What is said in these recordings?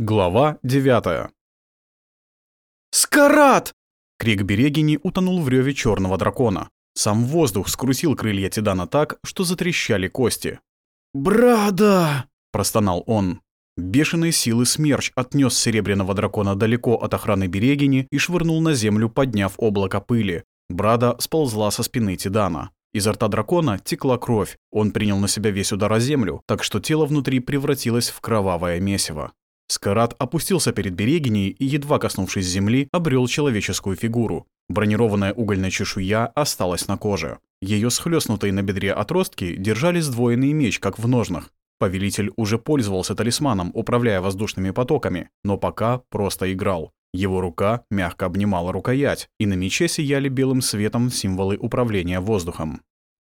Глава 9 «Скарат!» Крик Берегини утонул в реве черного дракона. Сам воздух скрутил крылья Тидана так, что затрещали кости. «Брада!» – простонал он. Бешеные силы смерч отнес серебряного дракона далеко от охраны Берегини и швырнул на землю, подняв облако пыли. Брада сползла со спины Тидана. Изо рта дракона текла кровь. Он принял на себя весь удар о землю, так что тело внутри превратилось в кровавое месиво. Скарат опустился перед Берегиней и, едва коснувшись земли, обрел человеческую фигуру. Бронированная угольная чешуя осталась на коже. Ее схлестнутые на бедре отростки держали сдвоенный меч, как в ножнах. Повелитель уже пользовался талисманом, управляя воздушными потоками, но пока просто играл. Его рука мягко обнимала рукоять, и на мече сияли белым светом символы управления воздухом.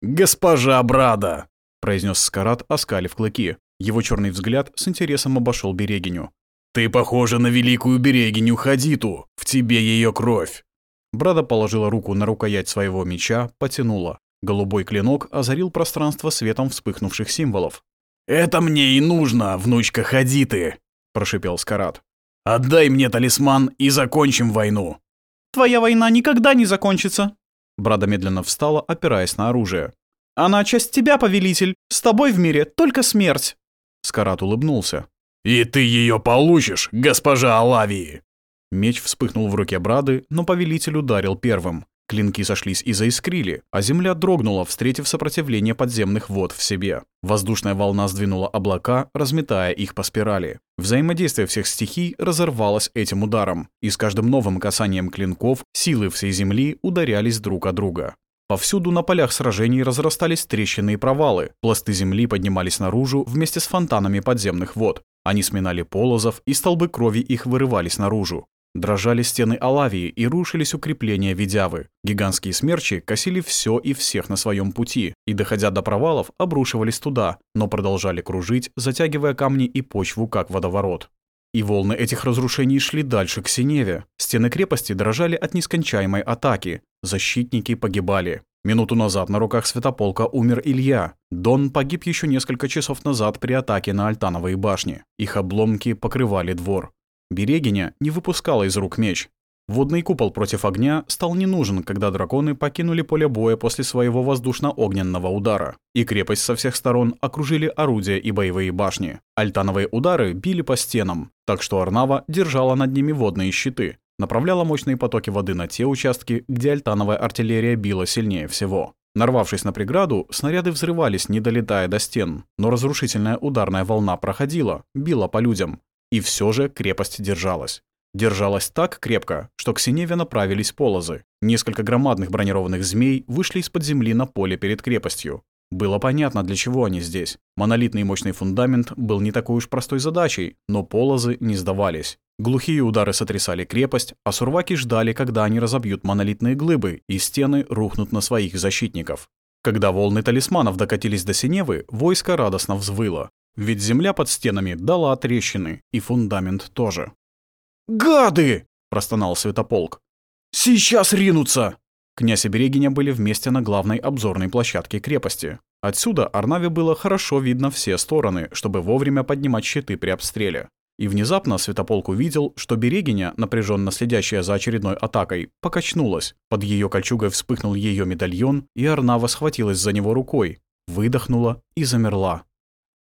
«Госпожа Брада!» — произнес Скарат, оскалив клыки. Его черный взгляд с интересом обошел Берегиню. «Ты похожа на великую Берегиню Хадиту! В тебе ее кровь!» Брада положила руку на рукоять своего меча, потянула. Голубой клинок озарил пространство светом вспыхнувших символов. «Это мне и нужно, внучка Хадиты!» – прошипел Скарат. «Отдай мне талисман и закончим войну!» «Твоя война никогда не закончится!» Брада медленно встала, опираясь на оружие. «Она часть тебя, повелитель! С тобой в мире только смерть!» Скарат улыбнулся. «И ты ее получишь, госпожа Алавии!» Меч вспыхнул в руке Брады, но повелитель ударил первым. Клинки сошлись и заискрили, а земля дрогнула, встретив сопротивление подземных вод в себе. Воздушная волна сдвинула облака, разметая их по спирали. Взаимодействие всех стихий разорвалось этим ударом, и с каждым новым касанием клинков силы всей земли ударялись друг о друга. Повсюду на полях сражений разрастались трещины и провалы, пласты земли поднимались наружу вместе с фонтанами подземных вод. Они сминали полозов, и столбы крови их вырывались наружу. Дрожали стены Алавии и рушились укрепления Видявы. Гигантские смерчи косили все и всех на своем пути, и, доходя до провалов, обрушивались туда, но продолжали кружить, затягивая камни и почву, как водоворот. И волны этих разрушений шли дальше к Синеве. Стены крепости дрожали от нескончаемой атаки. Защитники погибали. Минуту назад на руках Святополка умер Илья. Дон погиб еще несколько часов назад при атаке на Альтановые башни. Их обломки покрывали двор. Берегиня не выпускала из рук меч. Водный купол против огня стал не нужен, когда драконы покинули поле боя после своего воздушно-огненного удара, и крепость со всех сторон окружили орудия и боевые башни. Альтановые удары били по стенам, так что Арнава держала над ними водные щиты, направляла мощные потоки воды на те участки, где альтановая артиллерия била сильнее всего. Нарвавшись на преграду, снаряды взрывались, не долетая до стен, но разрушительная ударная волна проходила, била по людям. И все же крепость держалась. Держалась так крепко, что к Синеве направились полозы. Несколько громадных бронированных змей вышли из-под земли на поле перед крепостью. Было понятно, для чего они здесь. Монолитный мощный фундамент был не такой уж простой задачей, но полозы не сдавались. Глухие удары сотрясали крепость, а сурваки ждали, когда они разобьют монолитные глыбы, и стены рухнут на своих защитников. Когда волны талисманов докатились до Синевы, войско радостно взвыло. Ведь земля под стенами дала трещины, и фундамент тоже. «Гады!» – простонал Святополк. «Сейчас ринутся!» Князь и Берегиня были вместе на главной обзорной площадке крепости. Отсюда Арнаве было хорошо видно все стороны, чтобы вовремя поднимать щиты при обстреле. И внезапно Святополк увидел, что Берегиня, напряженно следящая за очередной атакой, покачнулась. Под ее кольчугой вспыхнул ее медальон, и Арнава схватилась за него рукой, выдохнула и замерла.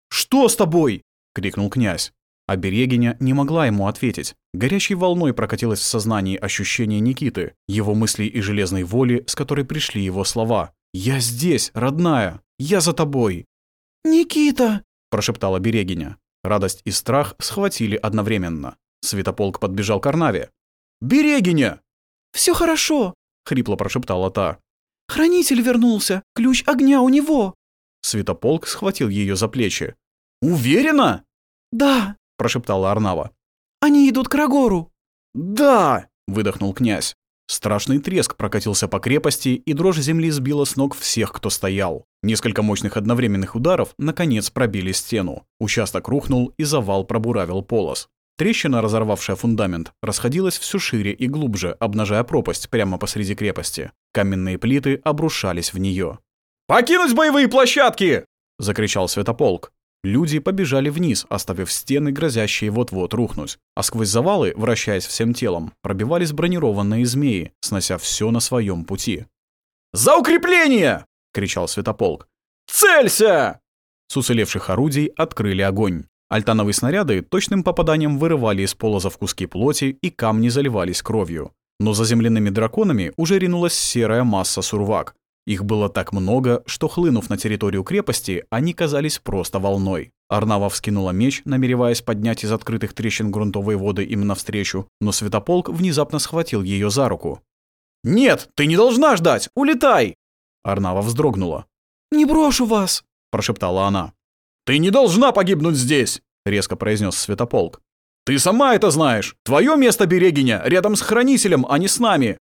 «Что с тобой?» — крикнул князь. А Берегиня не могла ему ответить. Горячей волной прокатилось в сознании ощущение Никиты, его мыслей и железной воли, с которой пришли его слова. «Я здесь, родная! Я за тобой!» «Никита!» – прошептала Берегиня. Радость и страх схватили одновременно. Святополк подбежал к Арнаве. «Берегиня!» «Все хорошо!» – хрипло прошептала та. «Хранитель вернулся! Ключ огня у него!» Святополк схватил ее за плечи. «Уверена?» «Да!» — прошептала Арнава. «Они идут к Рагору!» «Да!» — выдохнул князь. Страшный треск прокатился по крепости, и дрожь земли сбила с ног всех, кто стоял. Несколько мощных одновременных ударов, наконец, пробили стену. Участок рухнул, и завал пробуравил полос. Трещина, разорвавшая фундамент, расходилась все шире и глубже, обнажая пропасть прямо посреди крепости. Каменные плиты обрушались в нее. «Покинуть боевые площадки!» — закричал Святополк. Люди побежали вниз, оставив стены, грозящие вот-вот рухнуть. А сквозь завалы, вращаясь всем телом, пробивались бронированные змеи, снося все на своем пути. «За укрепление!» — кричал Святополк. «Целься!» С уцелевших орудий открыли огонь. Альтановые снаряды точным попаданием вырывали из полозов куски плоти, и камни заливались кровью. Но за земляными драконами уже ринулась серая масса сурвак. Их было так много, что, хлынув на территорию крепости, они казались просто волной. Арнава вскинула меч, намереваясь поднять из открытых трещин грунтовые воды им навстречу, но Святополк внезапно схватил ее за руку. «Нет, ты не должна ждать! Улетай!» Арнава вздрогнула. «Не брошу вас!» – прошептала она. «Ты не должна погибнуть здесь!» – резко произнес Святополк. «Ты сама это знаешь! Твое место берегиня рядом с Хранителем, а не с нами!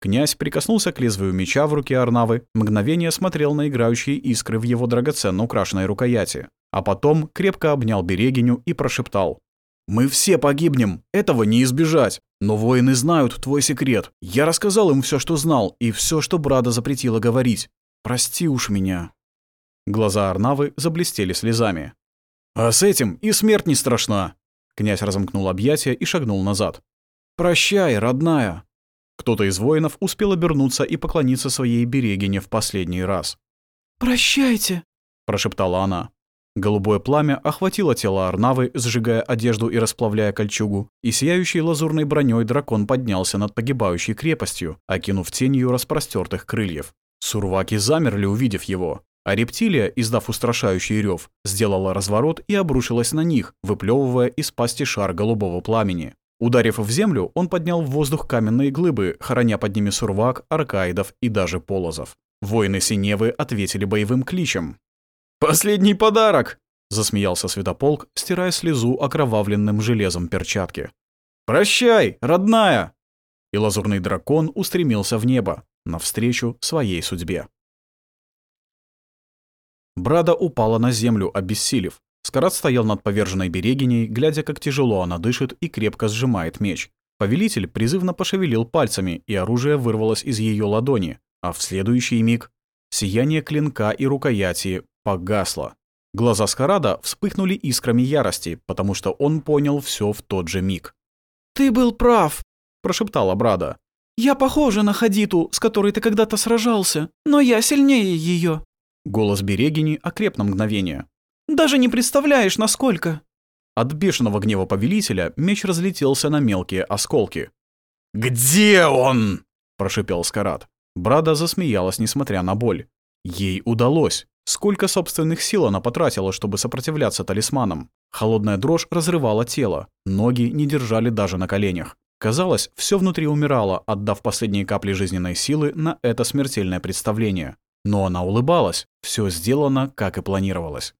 Князь прикоснулся к лезвию меча в руке Арнавы, мгновение смотрел на играющие искры в его драгоценно украшенной рукояти, а потом крепко обнял Берегиню и прошептал. «Мы все погибнем, этого не избежать. Но воины знают твой секрет. Я рассказал им все, что знал, и все, что Брада запретила говорить. Прости уж меня». Глаза Арнавы заблестели слезами. «А с этим и смерть не страшна!» Князь разомкнул объятия и шагнул назад. «Прощай, родная!» Кто-то из воинов успел обернуться и поклониться своей берегине в последний раз. «Прощайте», — прошептала она. Голубое пламя охватило тело Арнавы, сжигая одежду и расплавляя кольчугу, и сияющий лазурной броней дракон поднялся над погибающей крепостью, окинув тенью распростертых крыльев. Сурваки замерли, увидев его, а рептилия, издав устрашающий рев, сделала разворот и обрушилась на них, выплевывая из пасти шар голубого пламени. Ударив в землю, он поднял в воздух каменные глыбы, хороня под ними сурвак, аркаидов и даже полозов. Воины Синевы ответили боевым кличем. «Последний подарок!» — засмеялся Святополк, стирая слезу окровавленным железом перчатки. «Прощай, родная!» И лазурный дракон устремился в небо, навстречу своей судьбе. Брада упала на землю, обессилев. Скарат стоял над поверженной берегиней, глядя, как тяжело она дышит и крепко сжимает меч. Повелитель призывно пошевелил пальцами, и оружие вырвалось из ее ладони, а в следующий миг сияние клинка и рукояти погасло. Глаза Скарада вспыхнули искрами ярости, потому что он понял все в тот же миг. «Ты был прав», — прошептала Брада. «Я похожа на Хадиту, с которой ты когда-то сражался, но я сильнее ее. Голос Берегини окреп на мгновение. Даже не представляешь, насколько!» От бешеного гнева повелителя меч разлетелся на мелкие осколки. «Где он?» – прошипел Скарат. Брада засмеялась, несмотря на боль. Ей удалось. Сколько собственных сил она потратила, чтобы сопротивляться талисманам. Холодная дрожь разрывала тело, ноги не держали даже на коленях. Казалось, все внутри умирало, отдав последние капли жизненной силы на это смертельное представление. Но она улыбалась, все сделано, как и планировалось.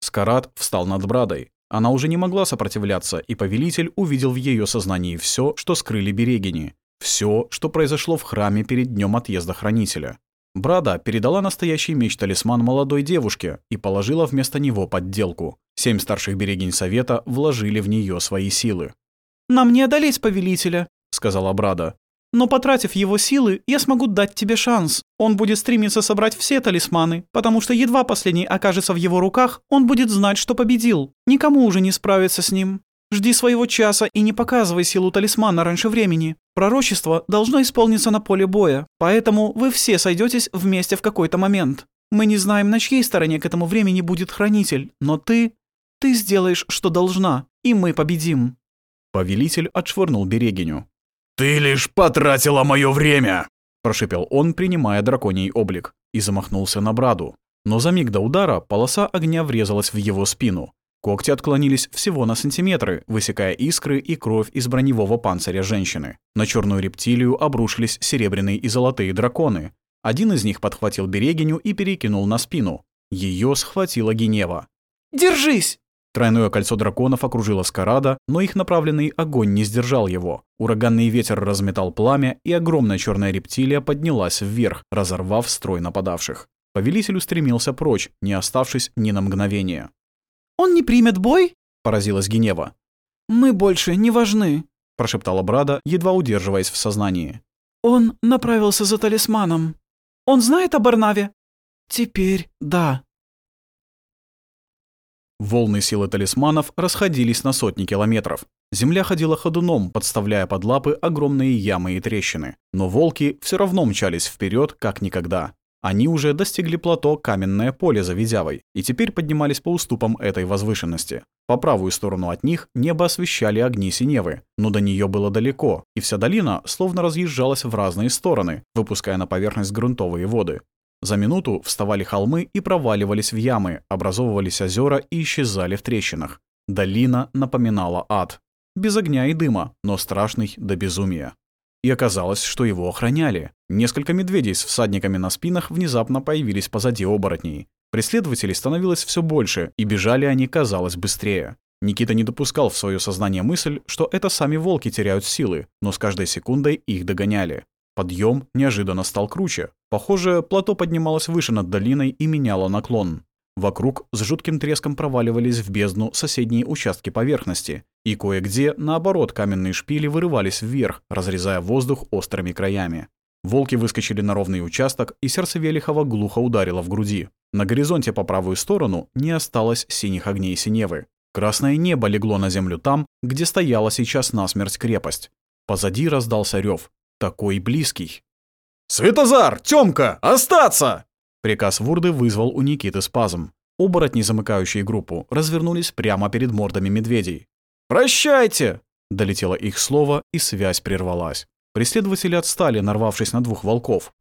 Скарат встал над Брадой. Она уже не могла сопротивляться, и повелитель увидел в ее сознании все, что скрыли берегини. Все, что произошло в храме перед днем отъезда хранителя. Брада передала настоящий меч-талисман молодой девушке и положила вместо него подделку. Семь старших берегинь совета вложили в нее свои силы. «Нам не одолеть повелителя», — сказала Брада. Но потратив его силы, я смогу дать тебе шанс. Он будет стремиться собрать все талисманы, потому что едва последний окажется в его руках, он будет знать, что победил. Никому уже не справиться с ним. Жди своего часа и не показывай силу талисмана раньше времени. Пророчество должно исполниться на поле боя, поэтому вы все сойдетесь вместе в какой-то момент. Мы не знаем, на чьей стороне к этому времени будет хранитель, но ты... Ты сделаешь, что должна, и мы победим». Повелитель отшвырнул Берегиню. «Ты лишь потратила мое время!» – прошипел он, принимая драконий облик, и замахнулся на Браду. Но за миг до удара полоса огня врезалась в его спину. Когти отклонились всего на сантиметры, высекая искры и кровь из броневого панциря женщины. На черную рептилию обрушились серебряные и золотые драконы. Один из них подхватил Берегиню и перекинул на спину. Ее схватила Генева. «Держись!» Тройное кольцо драконов окружило Скарада, но их направленный огонь не сдержал его. Ураганный ветер разметал пламя, и огромная черная рептилия поднялась вверх, разорвав строй нападавших. Повелитель устремился прочь, не оставшись ни на мгновение. «Он не примет бой?» – поразилась Генева. «Мы больше не важны», – прошептала Брада, едва удерживаясь в сознании. «Он направился за талисманом. Он знает о Барнаве?» «Теперь да». Волны силы талисманов расходились на сотни километров. Земля ходила ходуном, подставляя под лапы огромные ямы и трещины. Но волки все равно мчались вперед, как никогда. Они уже достигли плато Каменное поле за Ведявой и теперь поднимались по уступам этой возвышенности. По правую сторону от них небо освещали огни Синевы, но до нее было далеко, и вся долина словно разъезжалась в разные стороны, выпуская на поверхность грунтовые воды. За минуту вставали холмы и проваливались в ямы, образовывались озера и исчезали в трещинах. Долина напоминала ад. Без огня и дыма, но страшный до безумия. И оказалось, что его охраняли. Несколько медведей с всадниками на спинах внезапно появились позади оборотней. Преследователей становилось все больше, и бежали они, казалось, быстрее. Никита не допускал в свое сознание мысль, что это сами волки теряют силы, но с каждой секундой их догоняли. Подъем неожиданно стал круче. Похоже, плато поднималось выше над долиной и меняло наклон. Вокруг с жутким треском проваливались в бездну соседние участки поверхности, и кое-где, наоборот, каменные шпили вырывались вверх, разрезая воздух острыми краями. Волки выскочили на ровный участок, и сердце Велихова глухо ударило в груди. На горизонте по правую сторону не осталось синих огней синевы. Красное небо легло на землю там, где стояла сейчас насмерть крепость. Позади раздался рев, такой близкий. «Светозар! Тёмка! Остаться!» Приказ Вурды вызвал у Никиты спазм. Оборотни, замыкающие группу, развернулись прямо перед мордами медведей. «Прощайте!» — долетело их слово, и связь прервалась. Преследователи отстали, нарвавшись на двух волков.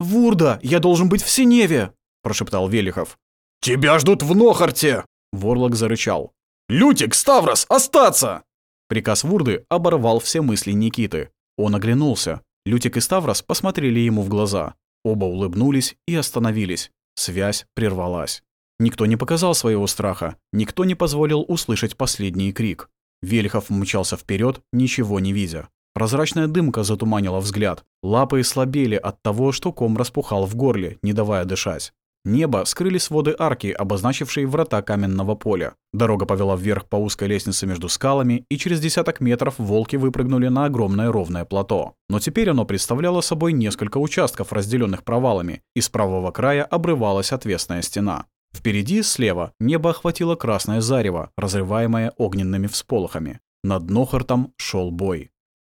«Вурда, я должен быть в Синеве!» — прошептал Велихов. «Тебя ждут в Нохарте!» — Ворлок зарычал. «Лютик, Ставрос, остаться!» Приказ Вурды оборвал все мысли Никиты. Он оглянулся. Лютик и Ставрос посмотрели ему в глаза. Оба улыбнулись и остановились. Связь прервалась. Никто не показал своего страха, никто не позволил услышать последний крик. Велихов мчался вперед, ничего не видя. Прозрачная дымка затуманила взгляд. Лапы слабели от того, что ком распухал в горле, не давая дышать. Небо скрыли своды арки, обозначившие врата каменного поля. Дорога повела вверх по узкой лестнице между скалами, и через десяток метров волки выпрыгнули на огромное ровное плато. Но теперь оно представляло собой несколько участков, разделенных провалами, и с правого края обрывалась отвесная стена. Впереди, слева, небо охватило красное зарево, разрываемое огненными всполохами. Над Нохартом шел бой.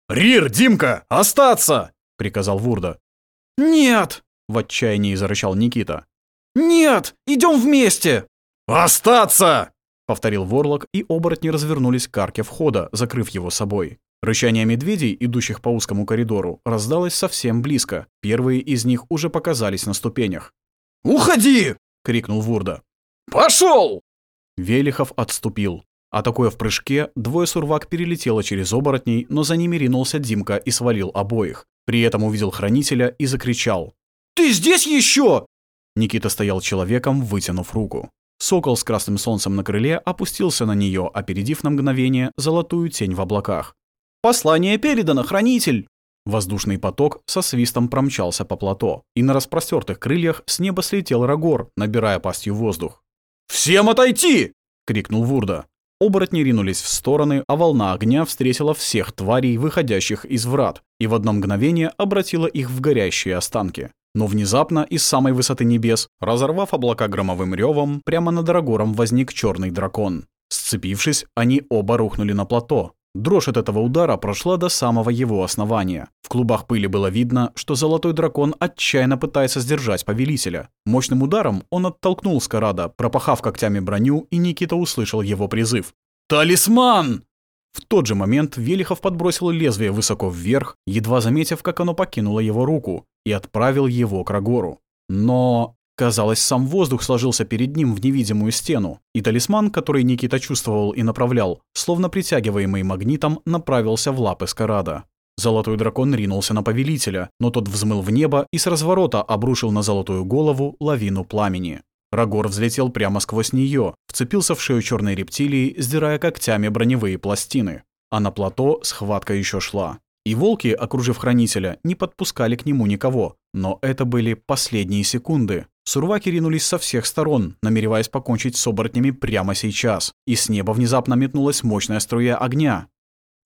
«Рир, Димка, остаться!» — приказал Вурда. «Нет!» — в отчаянии зарычал Никита. «Нет! Идем вместе!» «Остаться!» — повторил Ворлок, и оборотни развернулись к арке входа, закрыв его собой. Рычание медведей, идущих по узкому коридору, раздалось совсем близко. Первые из них уже показались на ступенях. «Уходи!» — крикнул Вурда. «Пошел!» Велихов отступил. Атакуя в прыжке, двое сурвак перелетело через оборотней, но за ними ринулся Димка и свалил обоих. При этом увидел хранителя и закричал. «Ты здесь еще? Никита стоял человеком, вытянув руку. Сокол с красным солнцем на крыле опустился на нее, опередив на мгновение золотую тень в облаках. «Послание передано, хранитель!» Воздушный поток со свистом промчался по плато, и на распростертых крыльях с неба слетел Рагор, набирая пастью воздух. «Всем отойти!» — крикнул Вурда. Оборотни ринулись в стороны, а волна огня встретила всех тварей, выходящих из врат, и в одно мгновение обратила их в горящие останки. Но внезапно из самой высоты небес, разорвав облака громовым ревом, прямо над Арагором возник черный дракон. Сцепившись, они оба рухнули на плато. Дрожь от этого удара прошла до самого его основания. В клубах пыли было видно, что золотой дракон отчаянно пытается сдержать повелителя. Мощным ударом он оттолкнул Скарада, пропахав когтями броню, и Никита услышал его призыв. «Талисман!» В тот же момент Велихов подбросил лезвие высоко вверх, едва заметив, как оно покинуло его руку, и отправил его к Рагору. Но, казалось, сам воздух сложился перед ним в невидимую стену, и талисман, который Никита чувствовал и направлял, словно притягиваемый магнитом, направился в лапы Скарада. Золотой дракон ринулся на повелителя, но тот взмыл в небо и с разворота обрушил на золотую голову лавину пламени. Рагор взлетел прямо сквозь нее, вцепился в шею черной рептилии, сдирая когтями броневые пластины. А на плато схватка еще шла. И волки, окружив хранителя, не подпускали к нему никого. Но это были последние секунды. Сурваки ринулись со всех сторон, намереваясь покончить с оборотнями прямо сейчас. И с неба внезапно метнулась мощная струя огня.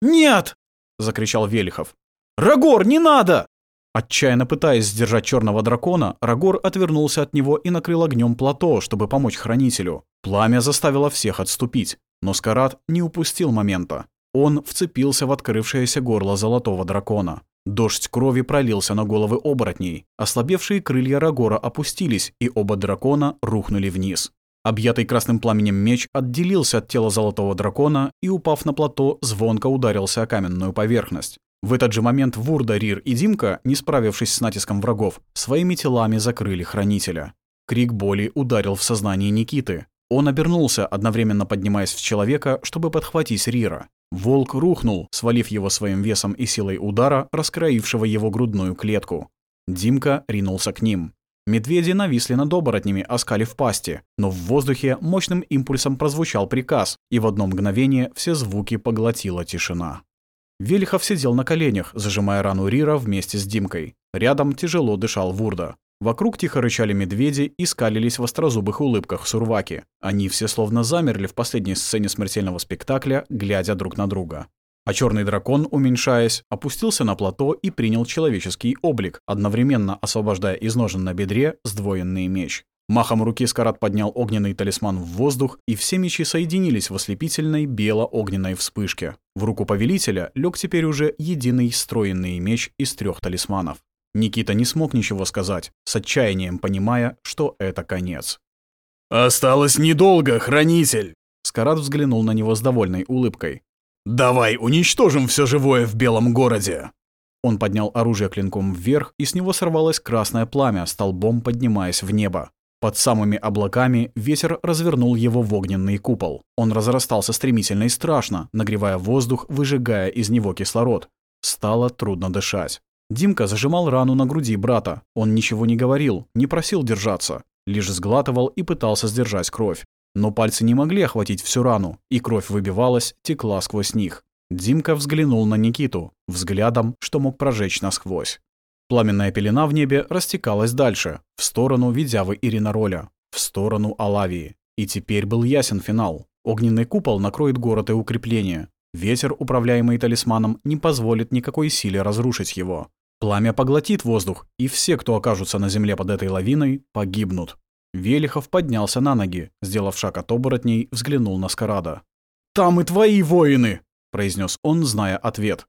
«Нет!» — закричал Велихов. «Рагор, не надо!» Отчаянно пытаясь сдержать черного дракона, Рагор отвернулся от него и накрыл огнем плато, чтобы помочь хранителю. Пламя заставило всех отступить, но Скарат не упустил момента. Он вцепился в открывшееся горло золотого дракона. Дождь крови пролился на головы оборотней. Ослабевшие крылья Рагора опустились, и оба дракона рухнули вниз. Объятый красным пламенем меч отделился от тела золотого дракона и, упав на плато, звонко ударился о каменную поверхность. В этот же момент Вурда, Рир и Димка, не справившись с натиском врагов, своими телами закрыли хранителя. Крик боли ударил в сознание Никиты. Он обернулся, одновременно поднимаясь в человека, чтобы подхватить Рира. Волк рухнул, свалив его своим весом и силой удара, раскроившего его грудную клетку. Димка ринулся к ним. Медведи нависли над оборотнями, оскалив пасти, но в воздухе мощным импульсом прозвучал приказ, и в одно мгновение все звуки поглотила тишина. Велихов сидел на коленях, зажимая рану Рира вместе с Димкой. Рядом тяжело дышал Вурда. Вокруг тихо рычали медведи и скалились в острозубых улыбках сурваки. Они все словно замерли в последней сцене смертельного спектакля, глядя друг на друга. А черный дракон, уменьшаясь, опустился на плато и принял человеческий облик, одновременно освобождая из ножен на бедре сдвоенный меч. Махом руки Скарат поднял огненный талисман в воздух, и все мечи соединились в ослепительной бело-огненной вспышке. В руку повелителя лег теперь уже единый стройный меч из трех талисманов. Никита не смог ничего сказать, с отчаянием понимая, что это конец. «Осталось недолго, хранитель!» Скарат взглянул на него с довольной улыбкой. «Давай уничтожим все живое в белом городе!» Он поднял оружие клинком вверх, и с него сорвалось красное пламя, столбом поднимаясь в небо. Под самыми облаками ветер развернул его в огненный купол. Он разрастался стремительно и страшно, нагревая воздух, выжигая из него кислород. Стало трудно дышать. Димка зажимал рану на груди брата. Он ничего не говорил, не просил держаться. Лишь сглатывал и пытался сдержать кровь. Но пальцы не могли охватить всю рану, и кровь выбивалась, текла сквозь них. Димка взглянул на Никиту, взглядом, что мог прожечь насквозь. Пламенная пелена в небе растекалась дальше, в сторону Видявы Иринароля, в сторону Алавии. И теперь был ясен финал. Огненный купол накроет город и укрепление. Ветер, управляемый талисманом, не позволит никакой силе разрушить его. Пламя поглотит воздух, и все, кто окажутся на земле под этой лавиной, погибнут. Велихов поднялся на ноги, сделав шаг от оборотней, взглянул на Скарада. «Там и твои воины!» — произнес он, зная ответ.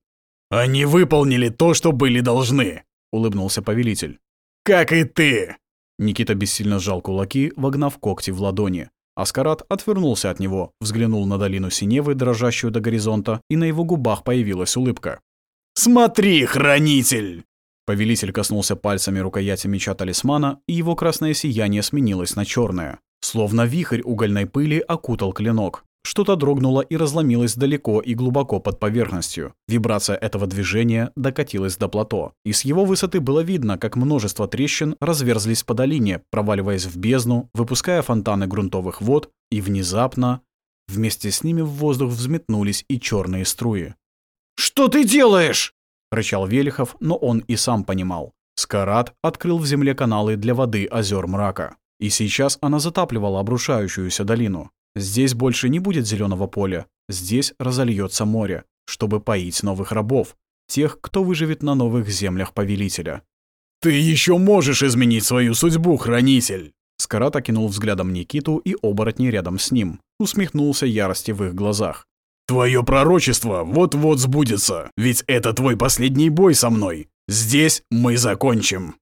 «Они выполнили то, что были должны!» — улыбнулся повелитель. «Как и ты!» Никита бессильно сжал кулаки, вогнав когти в ладони. Аскарат отвернулся от него, взглянул на долину Синевы, дрожащую до горизонта, и на его губах появилась улыбка. «Смотри, хранитель!» Повелитель коснулся пальцами рукояти меча талисмана, и его красное сияние сменилось на черное. Словно вихрь угольной пыли окутал клинок. Что-то дрогнуло и разломилось далеко и глубоко под поверхностью. Вибрация этого движения докатилась до плато. И с его высоты было видно, как множество трещин разверзлись по долине, проваливаясь в бездну, выпуская фонтаны грунтовых вод, и внезапно... Вместе с ними в воздух взметнулись и черные струи. «Что ты делаешь?» — рычал Велихов, но он и сам понимал. Скарат открыл в земле каналы для воды озер мрака. И сейчас она затапливала обрушающуюся долину. Здесь больше не будет зеленого поля. Здесь разольется море, чтобы поить новых рабов, тех, кто выживет на новых землях повелителя. «Ты еще можешь изменить свою судьбу, хранитель!» Скарат окинул взглядом Никиту и оборотни рядом с ним. Усмехнулся ярости в их глазах. Твое пророчество вот-вот сбудется, ведь это твой последний бой со мной. Здесь мы закончим».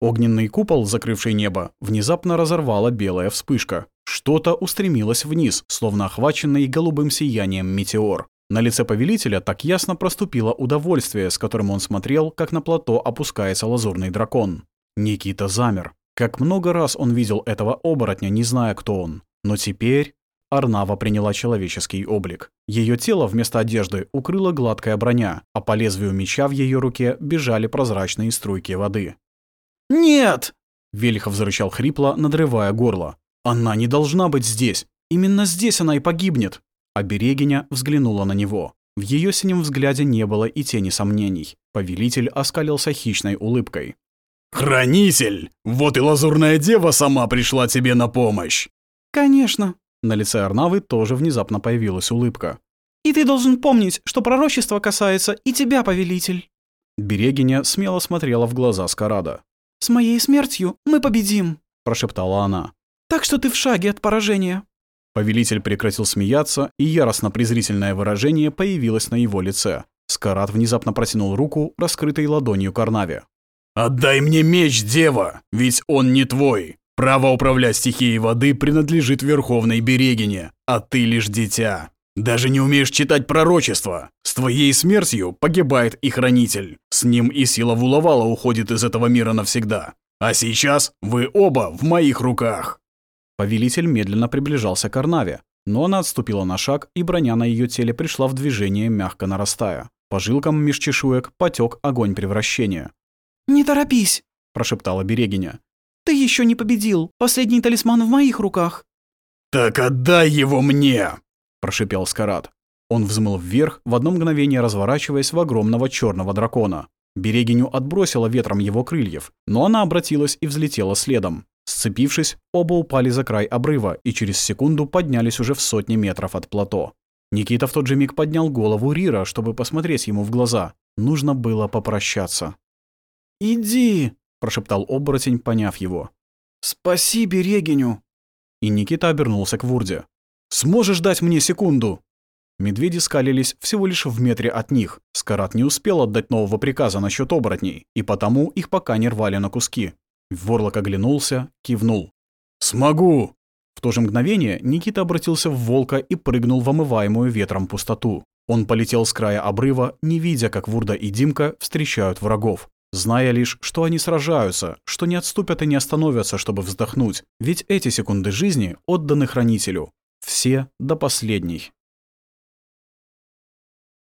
Огненный купол, закрывший небо, внезапно разорвала белая вспышка. Что-то устремилось вниз, словно охваченный голубым сиянием метеор. На лице повелителя так ясно проступило удовольствие, с которым он смотрел, как на плато опускается лазурный дракон. Никита замер. Как много раз он видел этого оборотня, не зная, кто он. Но теперь Арнава приняла человеческий облик. Ее тело вместо одежды укрыла гладкая броня, а по лезвию меча в ее руке бежали прозрачные струйки воды. «Нет!» — Вельхов зарычал хрипло, надрывая горло. «Она не должна быть здесь! Именно здесь она и погибнет!» А Берегиня взглянула на него. В ее синем взгляде не было и тени сомнений. Повелитель оскалился хищной улыбкой. «Хранитель! Вот и лазурная дева сама пришла тебе на помощь!» «Конечно!» На лице Арнавы тоже внезапно появилась улыбка. «И ты должен помнить, что пророчество касается и тебя, повелитель». Берегиня смело смотрела в глаза Скарада. «С моей смертью мы победим», — прошептала она. «Так что ты в шаге от поражения». Повелитель прекратил смеяться, и яростно-презрительное выражение появилось на его лице. Скарат внезапно протянул руку, раскрытой ладонью Карнаве. «Отдай мне меч, дева, ведь он не твой. Право управлять стихией воды принадлежит Верховной Берегине, а ты лишь дитя. Даже не умеешь читать пророчества. С твоей смертью погибает и Хранитель. С ним и сила Вуловала уходит из этого мира навсегда. А сейчас вы оба в моих руках». Повелитель медленно приближался к Арнаве, но она отступила на шаг, и броня на ее теле пришла в движение, мягко нарастая. По жилкам меж чешуек потек огонь превращения. «Не торопись», — прошептала Берегиня. «Ты еще не победил. Последний талисман в моих руках». «Так отдай его мне!» — прошипел Скарат. Он взмыл вверх, в одно мгновение разворачиваясь в огромного черного дракона. Берегиню отбросило ветром его крыльев, но она обратилась и взлетела следом. Сцепившись, оба упали за край обрыва и через секунду поднялись уже в сотни метров от плато. Никита в тот же миг поднял голову Рира, чтобы посмотреть ему в глаза. Нужно было попрощаться. «Иди!» – прошептал оборотень, поняв его. «Спаси Берегиню!» И Никита обернулся к Вурде. «Сможешь дать мне секунду?» Медведи скалились всего лишь в метре от них. Скарат не успел отдать нового приказа насчет оборотней, и потому их пока не рвали на куски. Ворлок оглянулся, кивнул. «Смогу!» В то же мгновение Никита обратился в волка и прыгнул в омываемую ветром пустоту. Он полетел с края обрыва, не видя, как Вурда и Димка встречают врагов. Зная лишь, что они сражаются, что не отступят и не остановятся, чтобы вздохнуть. Ведь эти секунды жизни отданы Хранителю. Все до последней.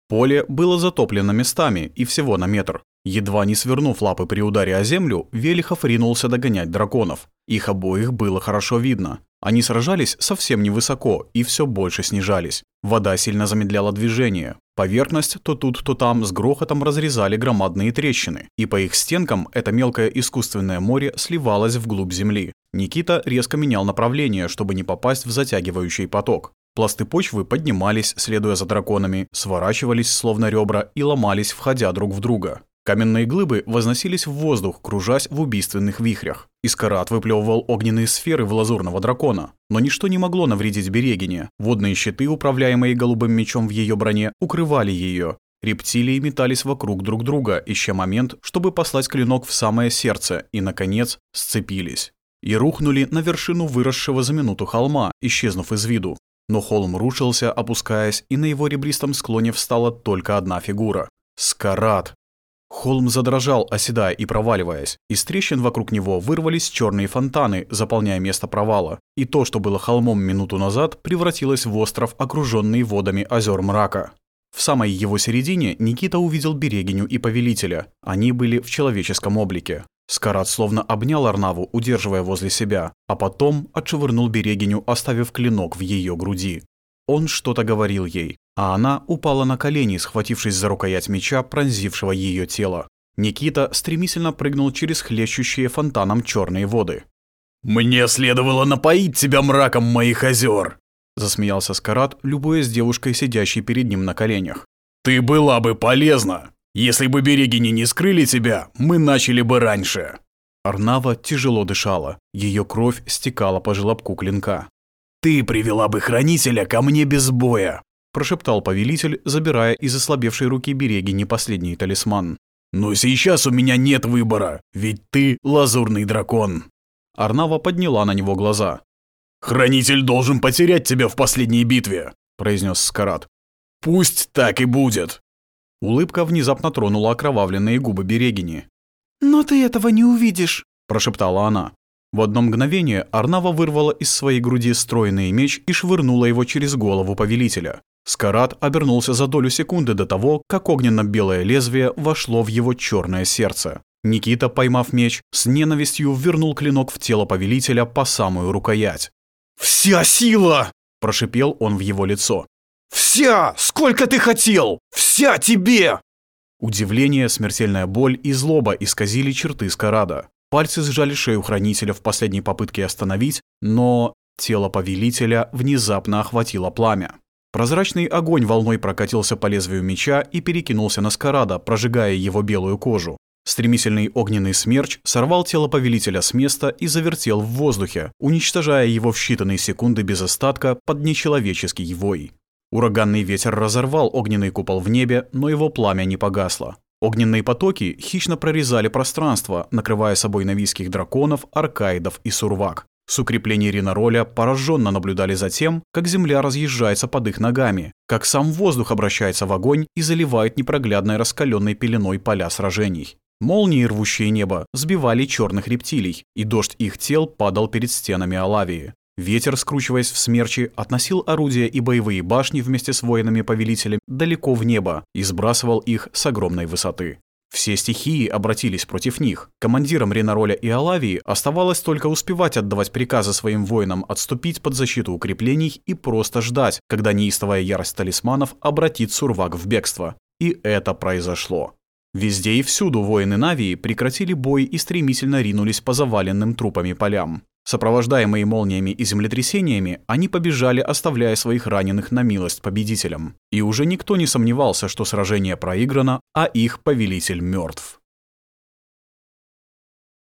Поле было затоплено местами и всего на метр. Едва не свернув лапы при ударе о землю, Велихов ринулся догонять драконов. Их обоих было хорошо видно. Они сражались совсем невысоко и все больше снижались. Вода сильно замедляла движение. Поверхность то тут, то там с грохотом разрезали громадные трещины, и по их стенкам это мелкое искусственное море сливалось вглубь земли. Никита резко менял направление, чтобы не попасть в затягивающий поток. Пласты почвы поднимались, следуя за драконами, сворачивались словно ребра и ломались, входя друг в друга. Каменные глыбы возносились в воздух, кружась в убийственных вихрях. Искарат выплевывал огненные сферы в лазурного дракона. Но ничто не могло навредить Берегине. Водные щиты, управляемые голубым мечом в ее броне, укрывали ее. Рептилии метались вокруг друг друга, ища момент, чтобы послать клинок в самое сердце, и, наконец, сцепились. И рухнули на вершину выросшего за минуту холма, исчезнув из виду. Но холм рушился, опускаясь, и на его ребристом склоне встала только одна фигура. Скарат, Холм задрожал, оседая и проваливаясь. Из трещин вокруг него вырвались черные фонтаны, заполняя место провала. И то, что было холмом минуту назад, превратилось в остров, окруженный водами озер мрака. В самой его середине Никита увидел Берегиню и Повелителя. Они были в человеческом облике. Скарат словно обнял Арнаву, удерживая возле себя, а потом отшвырнул Берегиню, оставив клинок в ее груди. Он что-то говорил ей, а она упала на колени, схватившись за рукоять меча, пронзившего ее тело. Никита стремительно прыгнул через хлещущие фонтаном черные воды. «Мне следовало напоить тебя мраком моих озер!» Засмеялся Скарат, любуясь девушкой, сидящей перед ним на коленях. «Ты была бы полезна! Если бы берегини не скрыли тебя, мы начали бы раньше!» Арнава тяжело дышала, ее кровь стекала по желобку клинка. «Ты привела бы хранителя ко мне без боя!» Прошептал повелитель, забирая из ослабевшей руки береги не последний талисман. «Но сейчас у меня нет выбора, ведь ты лазурный дракон!» Арнава подняла на него глаза. «Хранитель должен потерять тебя в последней битве», — произнес Скарат. «Пусть так и будет». Улыбка внезапно тронула окровавленные губы Берегини. «Но ты этого не увидишь», — прошептала она. В одно мгновение Арнава вырвала из своей груди стройный меч и швырнула его через голову повелителя. Скарат обернулся за долю секунды до того, как огненно-белое лезвие вошло в его черное сердце. Никита, поймав меч, с ненавистью вернул клинок в тело повелителя по самую рукоять. «Вся сила!» – прошипел он в его лицо. «Вся! Сколько ты хотел! Вся тебе!» Удивление, смертельная боль и злоба исказили черты Скарада. Пальцы сжали шею хранителя в последней попытке остановить, но тело повелителя внезапно охватило пламя. Прозрачный огонь волной прокатился по лезвию меча и перекинулся на Скарада, прожигая его белую кожу. Стремительный огненный смерч сорвал тело повелителя с места и завертел в воздухе, уничтожая его в считанные секунды без остатка под нечеловеческий вой. Ураганный ветер разорвал огненный купол в небе, но его пламя не погасло. Огненные потоки хищно прорезали пространство, накрывая собой навийских драконов, аркаидов и сурвак. С укреплений Ринароля пораженно наблюдали за тем, как земля разъезжается под их ногами, как сам воздух обращается в огонь и заливает непроглядной раскаленной пеленой поля сражений. Молнии, рвущие небо, сбивали черных рептилий, и дождь их тел падал перед стенами Алавии. Ветер, скручиваясь в смерчи, относил орудия и боевые башни вместе с воинами-повелителями далеко в небо и сбрасывал их с огромной высоты. Все стихии обратились против них. Командирам Ренароля и Алавии оставалось только успевать отдавать приказы своим воинам отступить под защиту укреплений и просто ждать, когда неистовая ярость талисманов обратит Сурвак в бегство. И это произошло. Везде и всюду воины Навии прекратили бой и стремительно ринулись по заваленным трупами полям. Сопровождаемые молниями и землетрясениями, они побежали, оставляя своих раненых на милость победителям. И уже никто не сомневался, что сражение проиграно, а их повелитель мертв.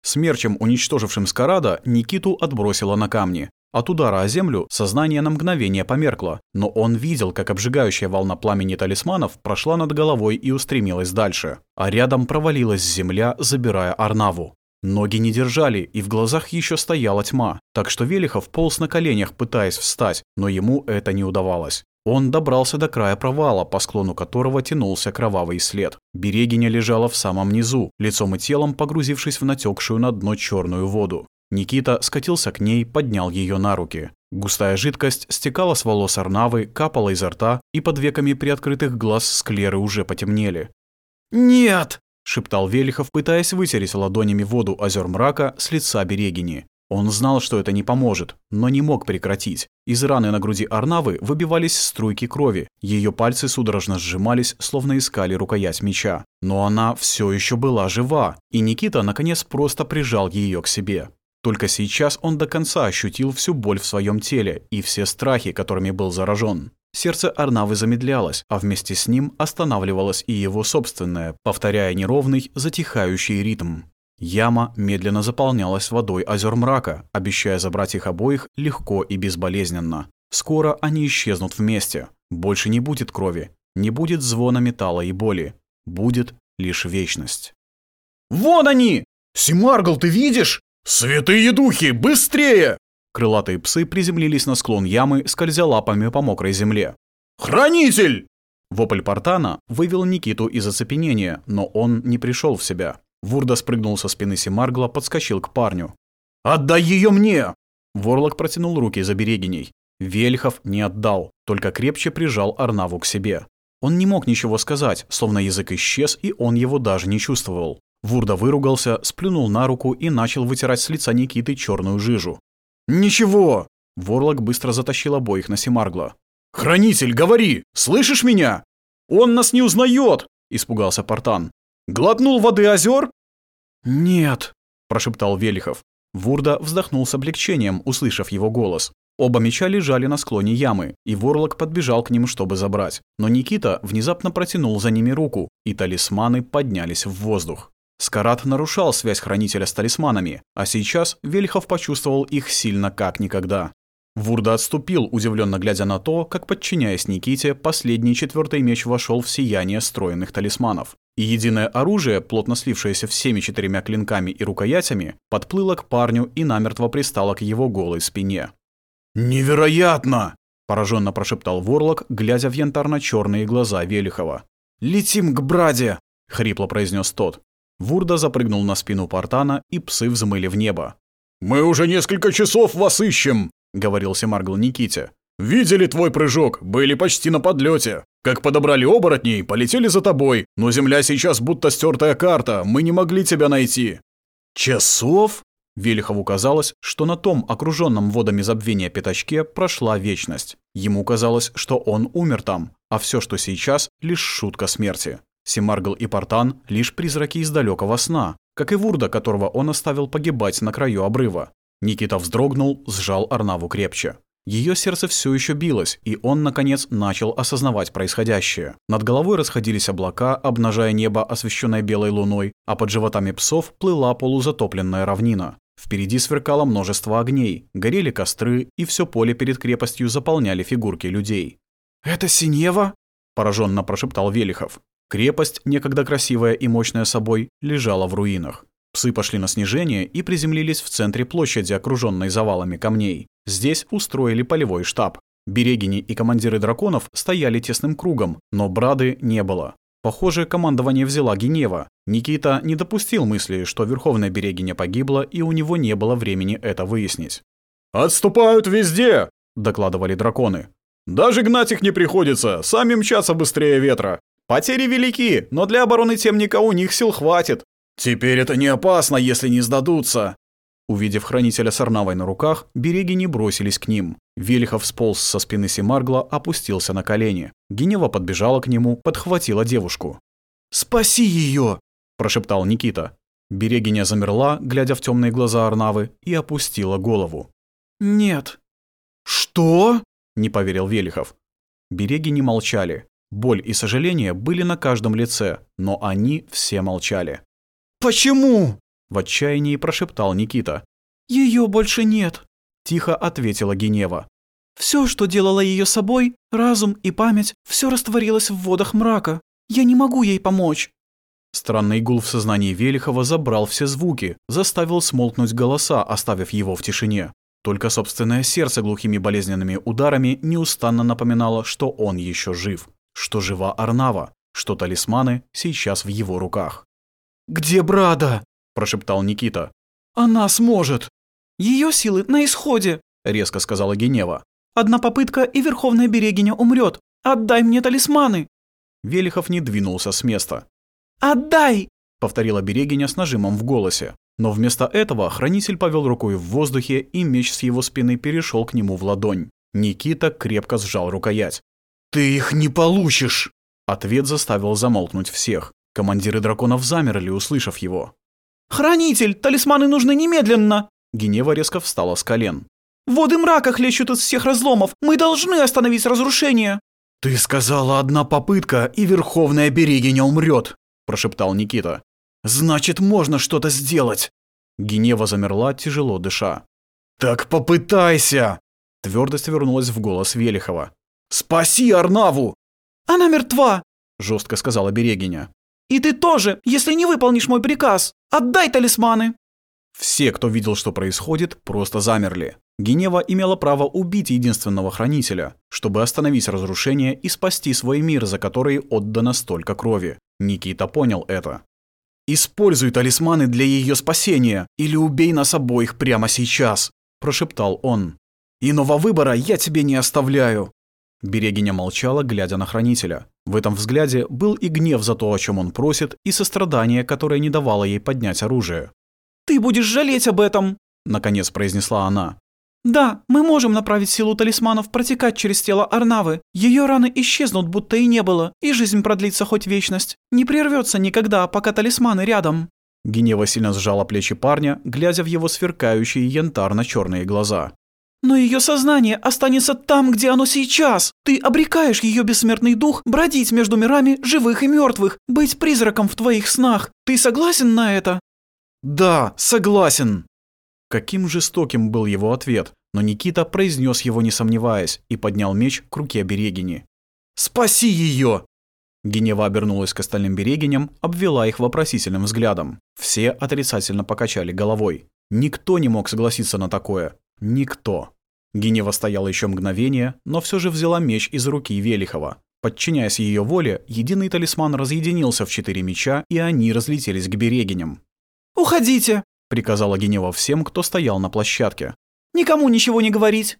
Смерчем, уничтожившим Скарада, Никиту отбросило на камни. От удара о землю сознание на мгновение померкло, но он видел, как обжигающая волна пламени талисманов прошла над головой и устремилась дальше, а рядом провалилась земля, забирая Арнаву. Ноги не держали, и в глазах еще стояла тьма, так что Велихов полз на коленях, пытаясь встать, но ему это не удавалось. Он добрался до края провала, по склону которого тянулся кровавый след. Берегиня лежала в самом низу, лицом и телом погрузившись в натекшую на дно черную воду. Никита скатился к ней, поднял ее на руки. Густая жидкость стекала с волос Арнавы, капала изо рта, и под веками приоткрытых глаз склеры уже потемнели. «Нет!» — шептал Велихов, пытаясь вытереть ладонями воду озер мрака с лица Берегини. Он знал, что это не поможет, но не мог прекратить. Из раны на груди Арнавы выбивались струйки крови. Ее пальцы судорожно сжимались, словно искали рукоять меча. Но она все еще была жива, и Никита, наконец, просто прижал ее к себе. Только сейчас он до конца ощутил всю боль в своем теле и все страхи, которыми был заражен. Сердце Арнавы замедлялось, а вместе с ним останавливалось и его собственное, повторяя неровный, затихающий ритм. Яма медленно заполнялась водой озер мрака, обещая забрать их обоих легко и безболезненно. Скоро они исчезнут вместе. Больше не будет крови, не будет звона металла и боли. Будет лишь вечность. «Вон они! Симаргл, ты видишь?» «Святые духи, быстрее!» Крылатые псы приземлились на склон ямы, скользя лапами по мокрой земле. «Хранитель!» Вопль Портана вывел Никиту из оцепенения, но он не пришел в себя. Вурда спрыгнул со спины Семаргла, подскочил к парню. «Отдай ее мне!» Ворлок протянул руки за берегиней. Вельхов не отдал, только крепче прижал Арнаву к себе. Он не мог ничего сказать, словно язык исчез, и он его даже не чувствовал. Вурда выругался, сплюнул на руку и начал вытирать с лица Никиты черную жижу. «Ничего!» Ворлок быстро затащил обоих на Семаргла. «Хранитель, говори! Слышишь меня? Он нас не узнает!» — испугался Портан. «Глотнул воды озер?» «Нет», — прошептал Велихов. Вурда вздохнул с облегчением, услышав его голос. Оба меча лежали на склоне ямы, и Ворлок подбежал к ним, чтобы забрать. Но Никита внезапно протянул за ними руку, и талисманы поднялись в воздух. Скарат нарушал связь хранителя с талисманами, а сейчас Вельхов почувствовал их сильно как никогда. Вурда отступил, удивленно глядя на то, как, подчиняясь Никите, последний четвертый меч вошел в сияние стройных талисманов. И единое оружие, плотно слившееся всеми четырьмя клинками и рукоятями, подплыло к парню и намертво пристало к его голой спине. «Невероятно!» – пораженно прошептал Ворлок, глядя в янтарно-черные глаза Велихова. «Летим к Браде!» – хрипло произнес тот. Вурда запрыгнул на спину Портана, и псы взмыли в небо. «Мы уже несколько часов вас ищем», — говорил Семаргл Никите. «Видели твой прыжок, были почти на подлете. Как подобрали оборотней, полетели за тобой, но земля сейчас будто стертая карта, мы не могли тебя найти». «Часов?» Велихову казалось, что на том окруженном водами забвения пятачке прошла вечность. Ему казалось, что он умер там, а все, что сейчас, лишь шутка смерти. Семаргл и Портан — лишь призраки из далекого сна, как и Вурда, которого он оставил погибать на краю обрыва. Никита вздрогнул, сжал Арнаву крепче. Ее сердце все еще билось, и он, наконец, начал осознавать происходящее. Над головой расходились облака, обнажая небо, освещенное белой луной, а под животами псов плыла полузатопленная равнина. Впереди сверкало множество огней, горели костры, и все поле перед крепостью заполняли фигурки людей. «Это Синева?» – пораженно прошептал Велихов. Крепость, некогда красивая и мощная собой, лежала в руинах. Псы пошли на снижение и приземлились в центре площади, окруженной завалами камней. Здесь устроили полевой штаб. Берегини и командиры драконов стояли тесным кругом, но Брады не было. Похоже, командование взяла Генева. Никита не допустил мысли, что Верховная Берегиня погибла, и у него не было времени это выяснить. «Отступают везде!» — докладывали драконы. «Даже гнать их не приходится, сами мчатся быстрее ветра. Потери велики, но для обороны темника у них сил хватит. «Теперь это не опасно, если не сдадутся!» Увидев хранителя с Арнавой на руках, береги не бросились к ним. Велихов сполз со спины Семаргла, опустился на колени. Генева подбежала к нему, подхватила девушку. «Спаси ее!» – прошептал Никита. Берегиня замерла, глядя в темные глаза Арнавы, и опустила голову. «Нет». «Что?» – не поверил Велихов. Береги не молчали. Боль и сожаление были на каждом лице, но они все молчали. «Почему?» — в отчаянии прошептал Никита. Ее больше нет», — тихо ответила Генева. Все, что делало ее собой, разум и память, все растворилось в водах мрака. Я не могу ей помочь». Странный гул в сознании Велихова забрал все звуки, заставил смолкнуть голоса, оставив его в тишине. Только собственное сердце глухими болезненными ударами неустанно напоминало, что он еще жив, что жива Арнава, что талисманы сейчас в его руках. «Где Брада?» – прошептал Никита. «Она сможет!» «Ее силы на исходе!» – резко сказала Генева. «Одна попытка, и Верховная Берегиня умрет. Отдай мне талисманы!» Велихов не двинулся с места. «Отдай!» — повторила Берегиня с нажимом в голосе. Но вместо этого хранитель повел рукой в воздухе, и меч с его спины перешел к нему в ладонь. Никита крепко сжал рукоять. «Ты их не получишь!» Ответ заставил замолкнуть всех. Командиры драконов замерли, услышав его. «Хранитель! Талисманы нужны немедленно!» Генева резко встала с колен. «Воды мрака хлещут из всех разломов! Мы должны остановить разрушение!» «Ты сказала одна попытка, и Верховная Берегиня умрет!» прошептал Никита. «Значит, можно что-то сделать!» Генева замерла, тяжело дыша. «Так попытайся!» Твердость вернулась в голос Велихова. «Спаси Арнаву!» «Она мертва!» жестко сказала Берегиня. И ты тоже, если не выполнишь мой приказ. Отдай талисманы!» Все, кто видел, что происходит, просто замерли. Генева имела право убить единственного хранителя, чтобы остановить разрушение и спасти свой мир, за который отдано столько крови. Никита понял это. «Используй талисманы для ее спасения, или убей нас обоих прямо сейчас», – прошептал он. «Иного выбора я тебе не оставляю». Берегиня молчала, глядя на хранителя. В этом взгляде был и гнев за то, о чем он просит, и сострадание, которое не давало ей поднять оружие. «Ты будешь жалеть об этом!» — наконец произнесла она. «Да, мы можем направить силу талисманов протекать через тело Арнавы. Ее раны исчезнут, будто и не было, и жизнь продлится хоть вечность. Не прервется никогда, пока талисманы рядом». Генева сильно сжала плечи парня, глядя в его сверкающие янтарно-черные глаза. Но ее сознание останется там, где оно сейчас. Ты обрекаешь ее бессмертный дух бродить между мирами живых и мертвых, быть призраком в твоих снах. Ты согласен на это? Да, согласен. Каким жестоким был его ответ, но Никита произнес его не сомневаясь и поднял меч к руке Берегини. «Спаси ее!» Генева обернулась к остальным берегиням, обвела их вопросительным взглядом. Все отрицательно покачали головой. Никто не мог согласиться на такое. Никто. Генева стояла еще мгновение, но все же взяла меч из руки Велихова. Подчиняясь ее воле, единый талисман разъединился в четыре меча, и они разлетелись к берегиням. «Уходите!» — приказала Генева всем, кто стоял на площадке. «Никому ничего не говорить!»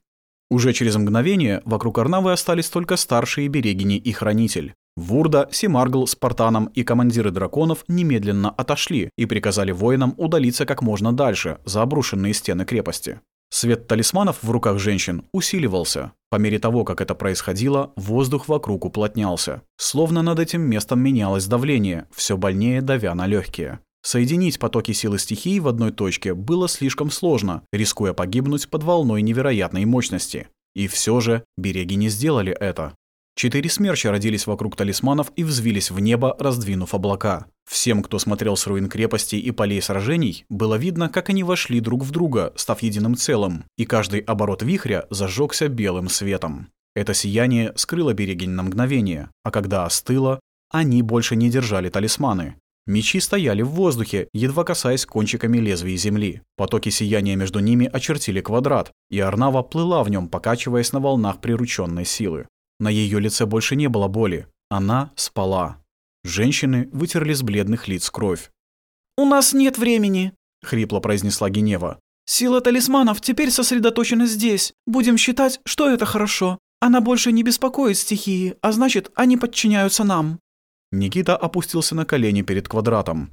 Уже через мгновение вокруг Арнавы остались только старшие берегини и хранитель. Вурда, Симаргл, Спартаном и командиры драконов немедленно отошли и приказали воинам удалиться как можно дальше, за обрушенные стены крепости. Свет талисманов в руках женщин усиливался. По мере того, как это происходило, воздух вокруг уплотнялся. Словно над этим местом менялось давление, все больнее давя на легкие. Соединить потоки силы стихий в одной точке было слишком сложно, рискуя погибнуть под волной невероятной мощности. И все же береги не сделали это. Четыре смерча родились вокруг талисманов и взвились в небо, раздвинув облака. Всем, кто смотрел с руин крепостей и полей сражений, было видно, как они вошли друг в друга, став единым целым, и каждый оборот вихря зажегся белым светом. Это сияние скрыло берегинь на мгновение, а когда остыло, они больше не держали талисманы. Мечи стояли в воздухе, едва касаясь кончиками лезвий земли. Потоки сияния между ними очертили квадрат, и Арнава плыла в нем, покачиваясь на волнах прирученной силы. На ее лице больше не было боли. Она спала. Женщины вытерли с бледных лиц кровь. «У нас нет времени», — хрипло произнесла Генева. «Сила талисманов теперь сосредоточена здесь. Будем считать, что это хорошо. Она больше не беспокоит стихии, а значит, они подчиняются нам». Никита опустился на колени перед квадратом.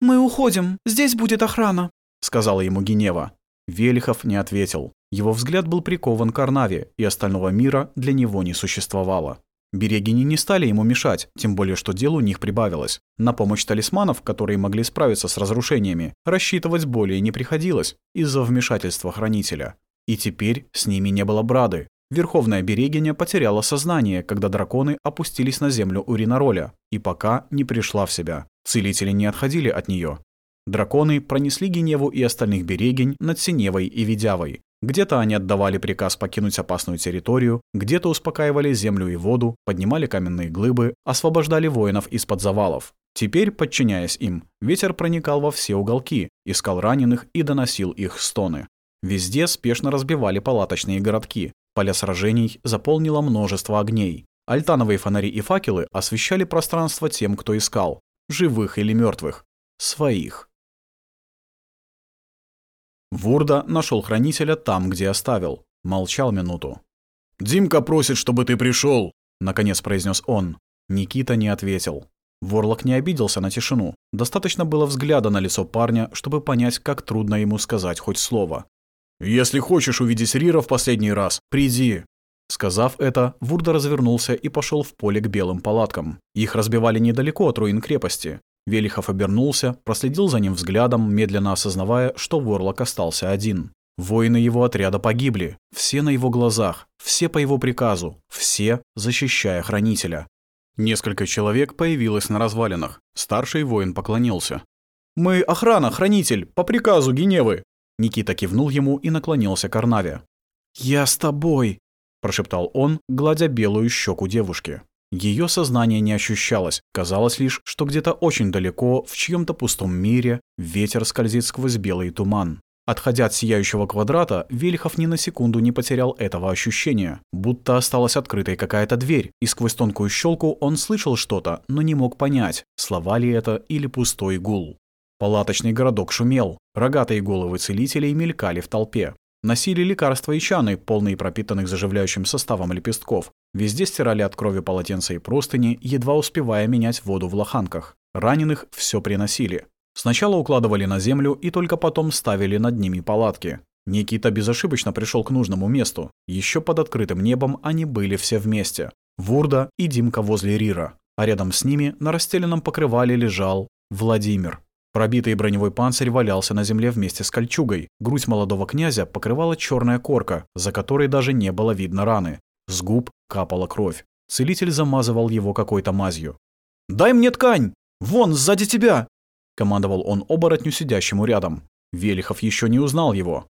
«Мы уходим. Здесь будет охрана», — сказала ему Генева. Велихов не ответил. Его взгляд был прикован к Арнаве, и остального мира для него не существовало. Берегини не стали ему мешать, тем более что дел у них прибавилось. На помощь талисманов, которые могли справиться с разрушениями, рассчитывать более не приходилось из-за вмешательства хранителя. И теперь с ними не было Брады. Верховная Берегиня потеряла сознание, когда драконы опустились на землю у Ринароля, и пока не пришла в себя. Целители не отходили от нее. Драконы пронесли Геневу и остальных берегинь над Синевой и Видявой. Где-то они отдавали приказ покинуть опасную территорию, где-то успокаивали землю и воду, поднимали каменные глыбы, освобождали воинов из-под завалов. Теперь, подчиняясь им, ветер проникал во все уголки, искал раненых и доносил их стоны. Везде спешно разбивали палаточные городки. Поля сражений заполнило множество огней. Альтановые фонари и факелы освещали пространство тем, кто искал. Живых или мертвых. Своих. Вурда нашел хранителя там, где оставил. Молчал минуту. «Димка просит, чтобы ты пришел, наконец произнес он. Никита не ответил. Ворлок не обиделся на тишину. Достаточно было взгляда на лицо парня, чтобы понять, как трудно ему сказать хоть слово. «Если хочешь увидеть Рира в последний раз, приди!» Сказав это, Вурда развернулся и пошел в поле к белым палаткам. Их разбивали недалеко от руин крепости. Велихов обернулся, проследил за ним взглядом, медленно осознавая, что Ворлок остался один. Воины его отряда погибли, все на его глазах, все по его приказу, все защищая хранителя. Несколько человек появилось на развалинах. Старший воин поклонился. «Мы охрана, хранитель, по приказу Геневы!» Никита кивнул ему и наклонился к Арнаве. «Я с тобой!» – прошептал он, гладя белую щеку девушки. Ее сознание не ощущалось, казалось лишь, что где-то очень далеко, в чьем-то пустом мире, ветер скользит сквозь белый туман. Отходя от сияющего квадрата, Велихов ни на секунду не потерял этого ощущения, будто осталась открытой какая-то дверь, и сквозь тонкую щелку он слышал что-то, но не мог понять, слова ли это или пустой гул. Палаточный городок шумел, рогатые головы целителей мелькали в толпе. Носили лекарства и чаны, полные пропитанных заживляющим составом лепестков. Везде стирали от крови полотенца и простыни, едва успевая менять воду в лоханках. Раненых все приносили. Сначала укладывали на землю и только потом ставили над ними палатки. Никита безошибочно пришел к нужному месту. Еще под открытым небом они были все вместе. Вурда и Димка возле Рира. А рядом с ними на расстеленном покрывале лежал Владимир. Пробитый броневой панцирь валялся на земле вместе с кольчугой. Грудь молодого князя покрывала черная корка, за которой даже не было видно раны. С губ капала кровь. Целитель замазывал его какой-то мазью. «Дай мне ткань! Вон, сзади тебя!» Командовал он оборотню, сидящему рядом. Велихов еще не узнал его.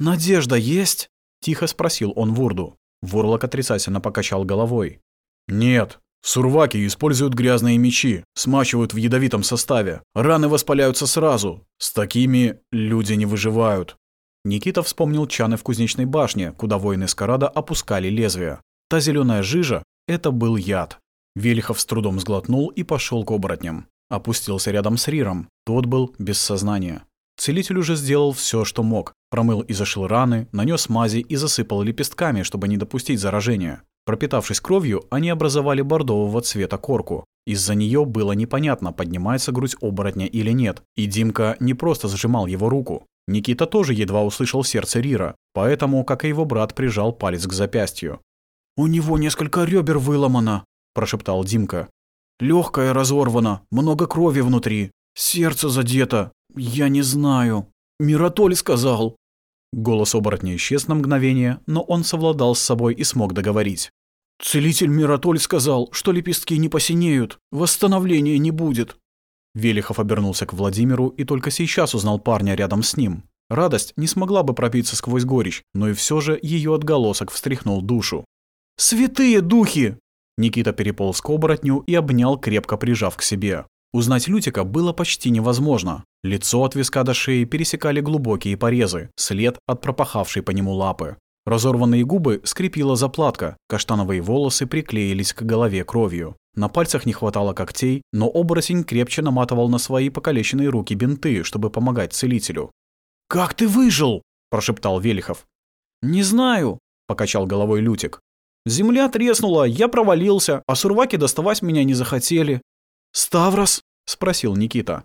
«Надежда есть?» Тихо спросил он Вурду. Ворлок отрицательно покачал головой. «Нет, Сурваки используют грязные мечи, смачивают в ядовитом составе. Раны воспаляются сразу. С такими люди не выживают. Никита вспомнил чаны в кузнечной башне, куда воины Скарада опускали лезвия. Та зеленая жижа — это был яд. Велихов с трудом сглотнул и пошел к оборотням. Опустился рядом с Риром. Тот был без сознания. Целитель уже сделал все, что мог. Промыл и зашил раны, нанес мази и засыпал лепестками, чтобы не допустить заражения. Пропитавшись кровью, они образовали бордового цвета корку. Из-за нее было непонятно, поднимается грудь оборотня или нет, и Димка не просто зажимал его руку. Никита тоже едва услышал сердце Рира, поэтому, как и его брат, прижал палец к запястью. «У него несколько ребер выломано», – прошептал Димка. Легкое разорвано, много крови внутри, сердце задето. Я не знаю. Миротоль сказал». Голос оборотня исчез на мгновение, но он совладал с собой и смог договорить. «Целитель Миротоль сказал, что лепестки не посинеют, восстановления не будет». Велихов обернулся к Владимиру и только сейчас узнал парня рядом с ним. Радость не смогла бы пробиться сквозь горечь, но и все же ее отголосок встряхнул душу. «Святые духи!» Никита переполз к оборотню и обнял, крепко прижав к себе. Узнать Лютика было почти невозможно. Лицо от виска до шеи пересекали глубокие порезы, след от пропахавшей по нему лапы. Разорванные губы скрепила заплатка, каштановые волосы приклеились к голове кровью. На пальцах не хватало когтей, но оборотень крепче наматывал на свои покалеченные руки бинты, чтобы помогать целителю. «Как ты выжил?» – прошептал Велихов. «Не знаю», – покачал головой Лютик. «Земля треснула, я провалился, а сурваки доставать меня не захотели». «Ставрос?» – спросил Никита.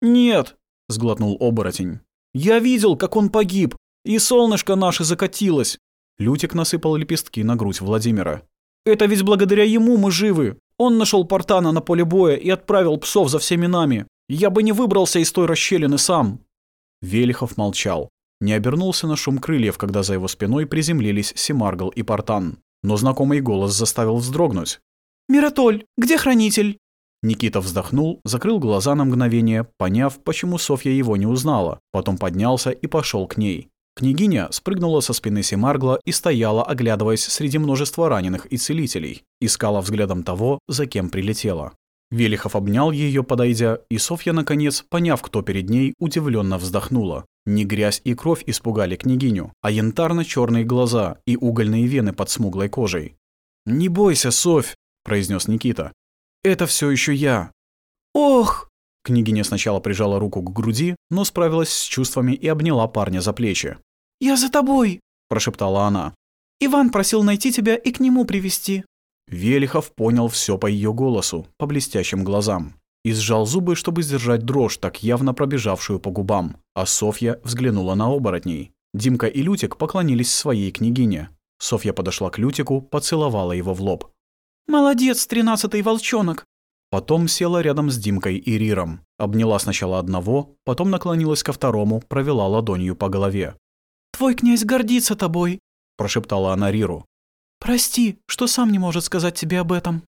«Нет», – сглотнул оборотень. «Я видел, как он погиб, и солнышко наше закатилось». Лютик насыпал лепестки на грудь Владимира. «Это ведь благодаря ему мы живы. Он нашел Портана на поле боя и отправил псов за всеми нами. Я бы не выбрался из той расщелины сам». Велихов молчал. Не обернулся на шум крыльев, когда за его спиной приземлились Семаргл и Портан. Но знакомый голос заставил вздрогнуть. «Миротоль, где хранитель?» Никита вздохнул, закрыл глаза на мгновение, поняв, почему Софья его не узнала, потом поднялся и пошел к ней. Княгиня спрыгнула со спины Семаргла и стояла, оглядываясь среди множества раненых и целителей. Искала взглядом того, за кем прилетела. Велихов обнял ее, подойдя, и Софья, наконец, поняв, кто перед ней, удивленно вздохнула. Не грязь и кровь испугали княгиню, а янтарно черные глаза и угольные вены под смуглой кожей. «Не бойся, Софь», — произнес Никита. Это все еще я. Ох! Княгиня сначала прижала руку к груди, но справилась с чувствами и обняла парня за плечи. «Я за тобой!» – прошептала она. «Иван просил найти тебя и к нему привести. Велихов понял все по ее голосу, по блестящим глазам. И сжал зубы, чтобы сдержать дрожь, так явно пробежавшую по губам. А Софья взглянула на оборотней. Димка и Лютик поклонились своей княгине. Софья подошла к Лютику, поцеловала его в лоб. «Молодец, тринадцатый волчонок!» Потом села рядом с Димкой и Риром. Обняла сначала одного, потом наклонилась ко второму, провела ладонью по голове. «Твой князь гордится тобой», – прошептала она Риру. «Прости, что сам не может сказать тебе об этом».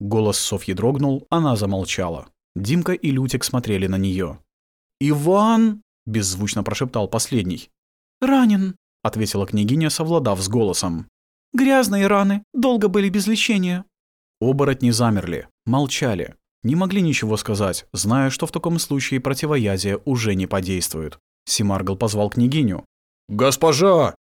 Голос Софьи дрогнул, она замолчала. Димка и Лютик смотрели на нее. «Иван!» – беззвучно прошептал последний. «Ранен», – ответила княгиня, совладав с голосом. «Грязные раны, долго были без лечения». Оборотни замерли, молчали, не могли ничего сказать, зная, что в таком случае противоядие уже не подействует. Симаргл позвал княгиню. «Госпожа!»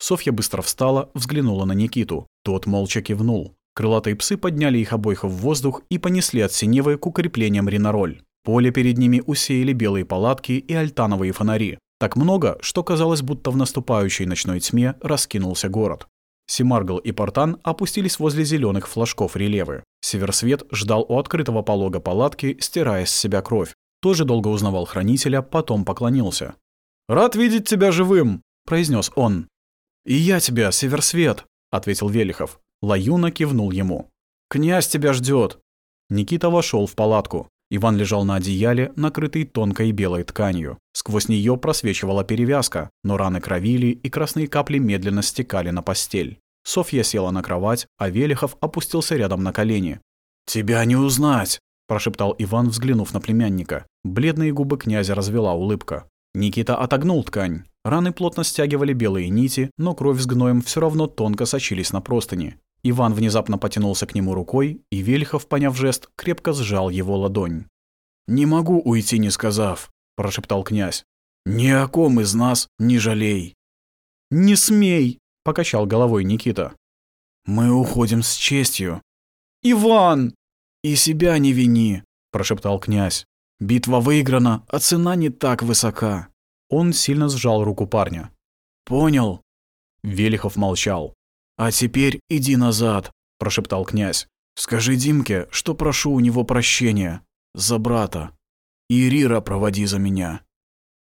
Софья быстро встала, взглянула на Никиту. Тот молча кивнул. Крылатые псы подняли их обоих в воздух и понесли от Синевы к укреплениям Ринороль. Поле перед ними усеяли белые палатки и альтановые фонари. Так много, что казалось, будто в наступающей ночной тьме раскинулся город. Симаргл и Портан опустились возле зеленых флажков релевы. Северсвет ждал у открытого полога палатки, стирая с себя кровь. Тоже долго узнавал хранителя, потом поклонился. «Рад видеть тебя живым!» – произнес он. «И я тебя, Северсвет!» – ответил Велихов. Лаюна кивнул ему. «Князь тебя ждет. Никита вошел в палатку. Иван лежал на одеяле, накрытый тонкой белой тканью. Сквозь нее просвечивала перевязка, но раны кровили, и красные капли медленно стекали на постель. Софья села на кровать, а Велихов опустился рядом на колени. «Тебя не узнать!» – прошептал Иван, взглянув на племянника. Бледные губы князя развела улыбка. Никита отогнул ткань. Раны плотно стягивали белые нити, но кровь с гноем все равно тонко сочились на простыни. Иван внезапно потянулся к нему рукой, и Вельхов, поняв жест, крепко сжал его ладонь. «Не могу уйти, не сказав», – прошептал князь. «Ни о ком из нас не жалей». «Не смей!» – покачал головой Никита. «Мы уходим с честью». «Иван!» «И себя не вини», – прошептал князь. «Битва выиграна, а цена не так высока». Он сильно сжал руку парня. «Понял». Велихов молчал. «А теперь иди назад», – прошептал князь. «Скажи Димке, что прошу у него прощения. За брата. И Рира проводи за меня».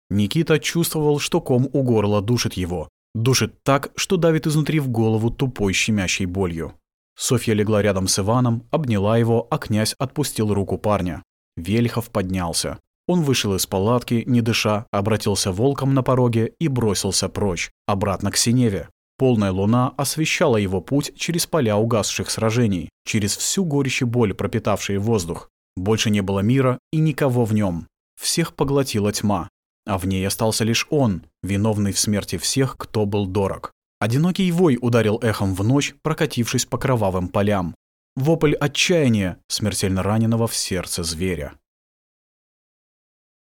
Никита чувствовал, что ком у горла душит его. Душит так, что давит изнутри в голову тупой щемящей болью. Софья легла рядом с Иваном, обняла его, а князь отпустил руку парня. Вельхов поднялся. Он вышел из палатки, не дыша, обратился волком на пороге и бросился прочь, обратно к Синеве. Полная луна освещала его путь через поля угасших сражений, через всю горечь и боль, пропитавшие воздух. Больше не было мира и никого в нем. Всех поглотила тьма, а в ней остался лишь он, виновный в смерти всех, кто был дорог. Одинокий вой ударил эхом в ночь, прокатившись по кровавым полям. Вопль отчаяния, смертельно раненого в сердце зверя.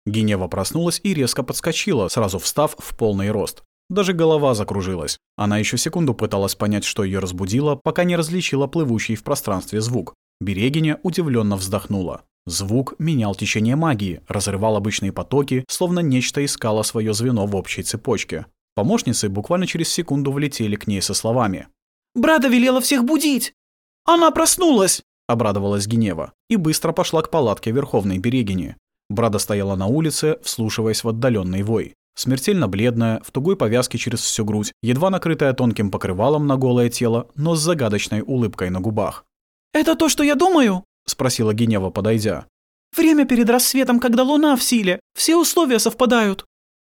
Генева проснулась и резко подскочила, сразу встав в полный рост. Даже голова закружилась. Она еще секунду пыталась понять, что ее разбудило, пока не различила плывущий в пространстве звук. Берегиня удивленно вздохнула. Звук менял течение магии, разрывал обычные потоки, словно нечто искало свое звено в общей цепочке. Помощницы буквально через секунду влетели к ней со словами. «Брада велела всех будить! Она проснулась!» — обрадовалась Генева и быстро пошла к палатке Верховной Берегини. Брада стояла на улице, вслушиваясь в отдаленный вой. Смертельно бледная, в тугой повязке через всю грудь, едва накрытая тонким покрывалом на голое тело, но с загадочной улыбкой на губах. «Это то, что я думаю?» — спросила Генева, подойдя. «Время перед рассветом, когда луна в силе. Все условия совпадают».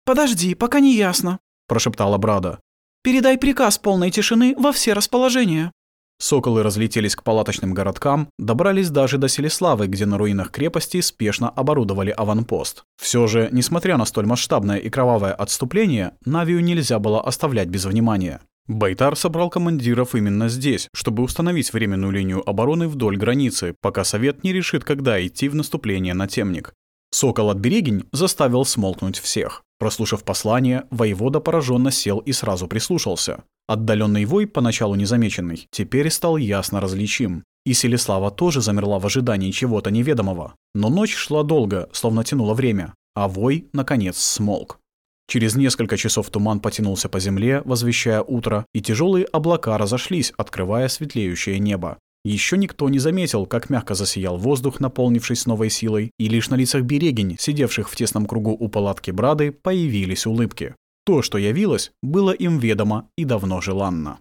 «Подожди, пока не ясно», — прошептала Брада. «Передай приказ полной тишины во все расположения». Соколы разлетелись к палаточным городкам, добрались даже до Селеславы, где на руинах крепости спешно оборудовали аванпост. Все же, несмотря на столь масштабное и кровавое отступление, Навию нельзя было оставлять без внимания. Байтар собрал командиров именно здесь, чтобы установить временную линию обороны вдоль границы, пока Совет не решит, когда идти в наступление на Темник. Сокол от Берегинь заставил смолкнуть всех. Прослушав послание, воевода пораженно сел и сразу прислушался. Отдаленный вой, поначалу незамеченный, теперь стал ясно различим. И Селеслава тоже замерла в ожидании чего-то неведомого. Но ночь шла долго, словно тянуло время, а вой, наконец, смолк. Через несколько часов туман потянулся по земле, возвещая утро, и тяжелые облака разошлись, открывая светлеющее небо. Еще никто не заметил, как мягко засиял воздух, наполнившись новой силой, и лишь на лицах берегинь, сидевших в тесном кругу у палатки Брады, появились улыбки. То, что явилось, было им ведомо и давно желанно.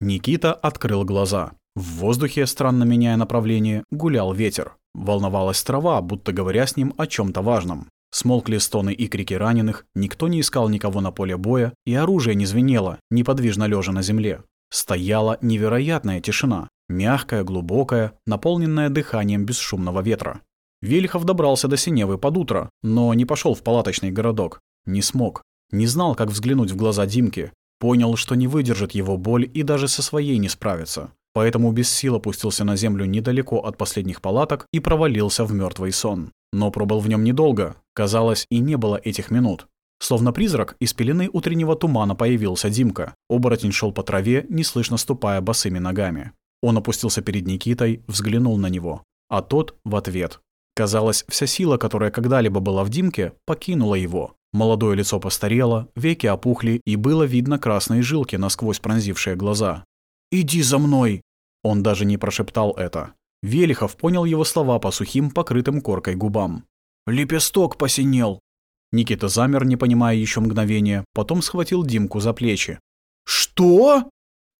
Никита открыл глаза. В воздухе, странно меняя направление, гулял ветер. Волновалась трава, будто говоря с ним о чем то важном. Смолкли стоны и крики раненых, никто не искал никого на поле боя, и оружие не звенело, неподвижно лежа на земле. Стояла невероятная тишина, мягкая, глубокая, наполненная дыханием бесшумного ветра. Вельхов добрался до Синевы под утро, но не пошел в палаточный городок. Не смог. Не знал, как взглянуть в глаза Димки. Понял, что не выдержит его боль и даже со своей не справится. Поэтому без сил опустился на землю недалеко от последних палаток и провалился в мертвый сон. Но пробыл в нем недолго. Казалось, и не было этих минут. Словно призрак, из пелены утреннего тумана появился Димка. Оборотень шел по траве, неслышно ступая босыми ногами. Он опустился перед Никитой, взглянул на него. А тот в ответ. Казалось, вся сила, которая когда-либо была в Димке, покинула его. Молодое лицо постарело, веки опухли, и было видно красные жилки, насквозь пронзившие глаза. «Иди за мной!» Он даже не прошептал это. Велихов понял его слова по сухим, покрытым коркой губам. «Лепесток посинел!» Никита замер, не понимая еще мгновения, потом схватил Димку за плечи. «Что?»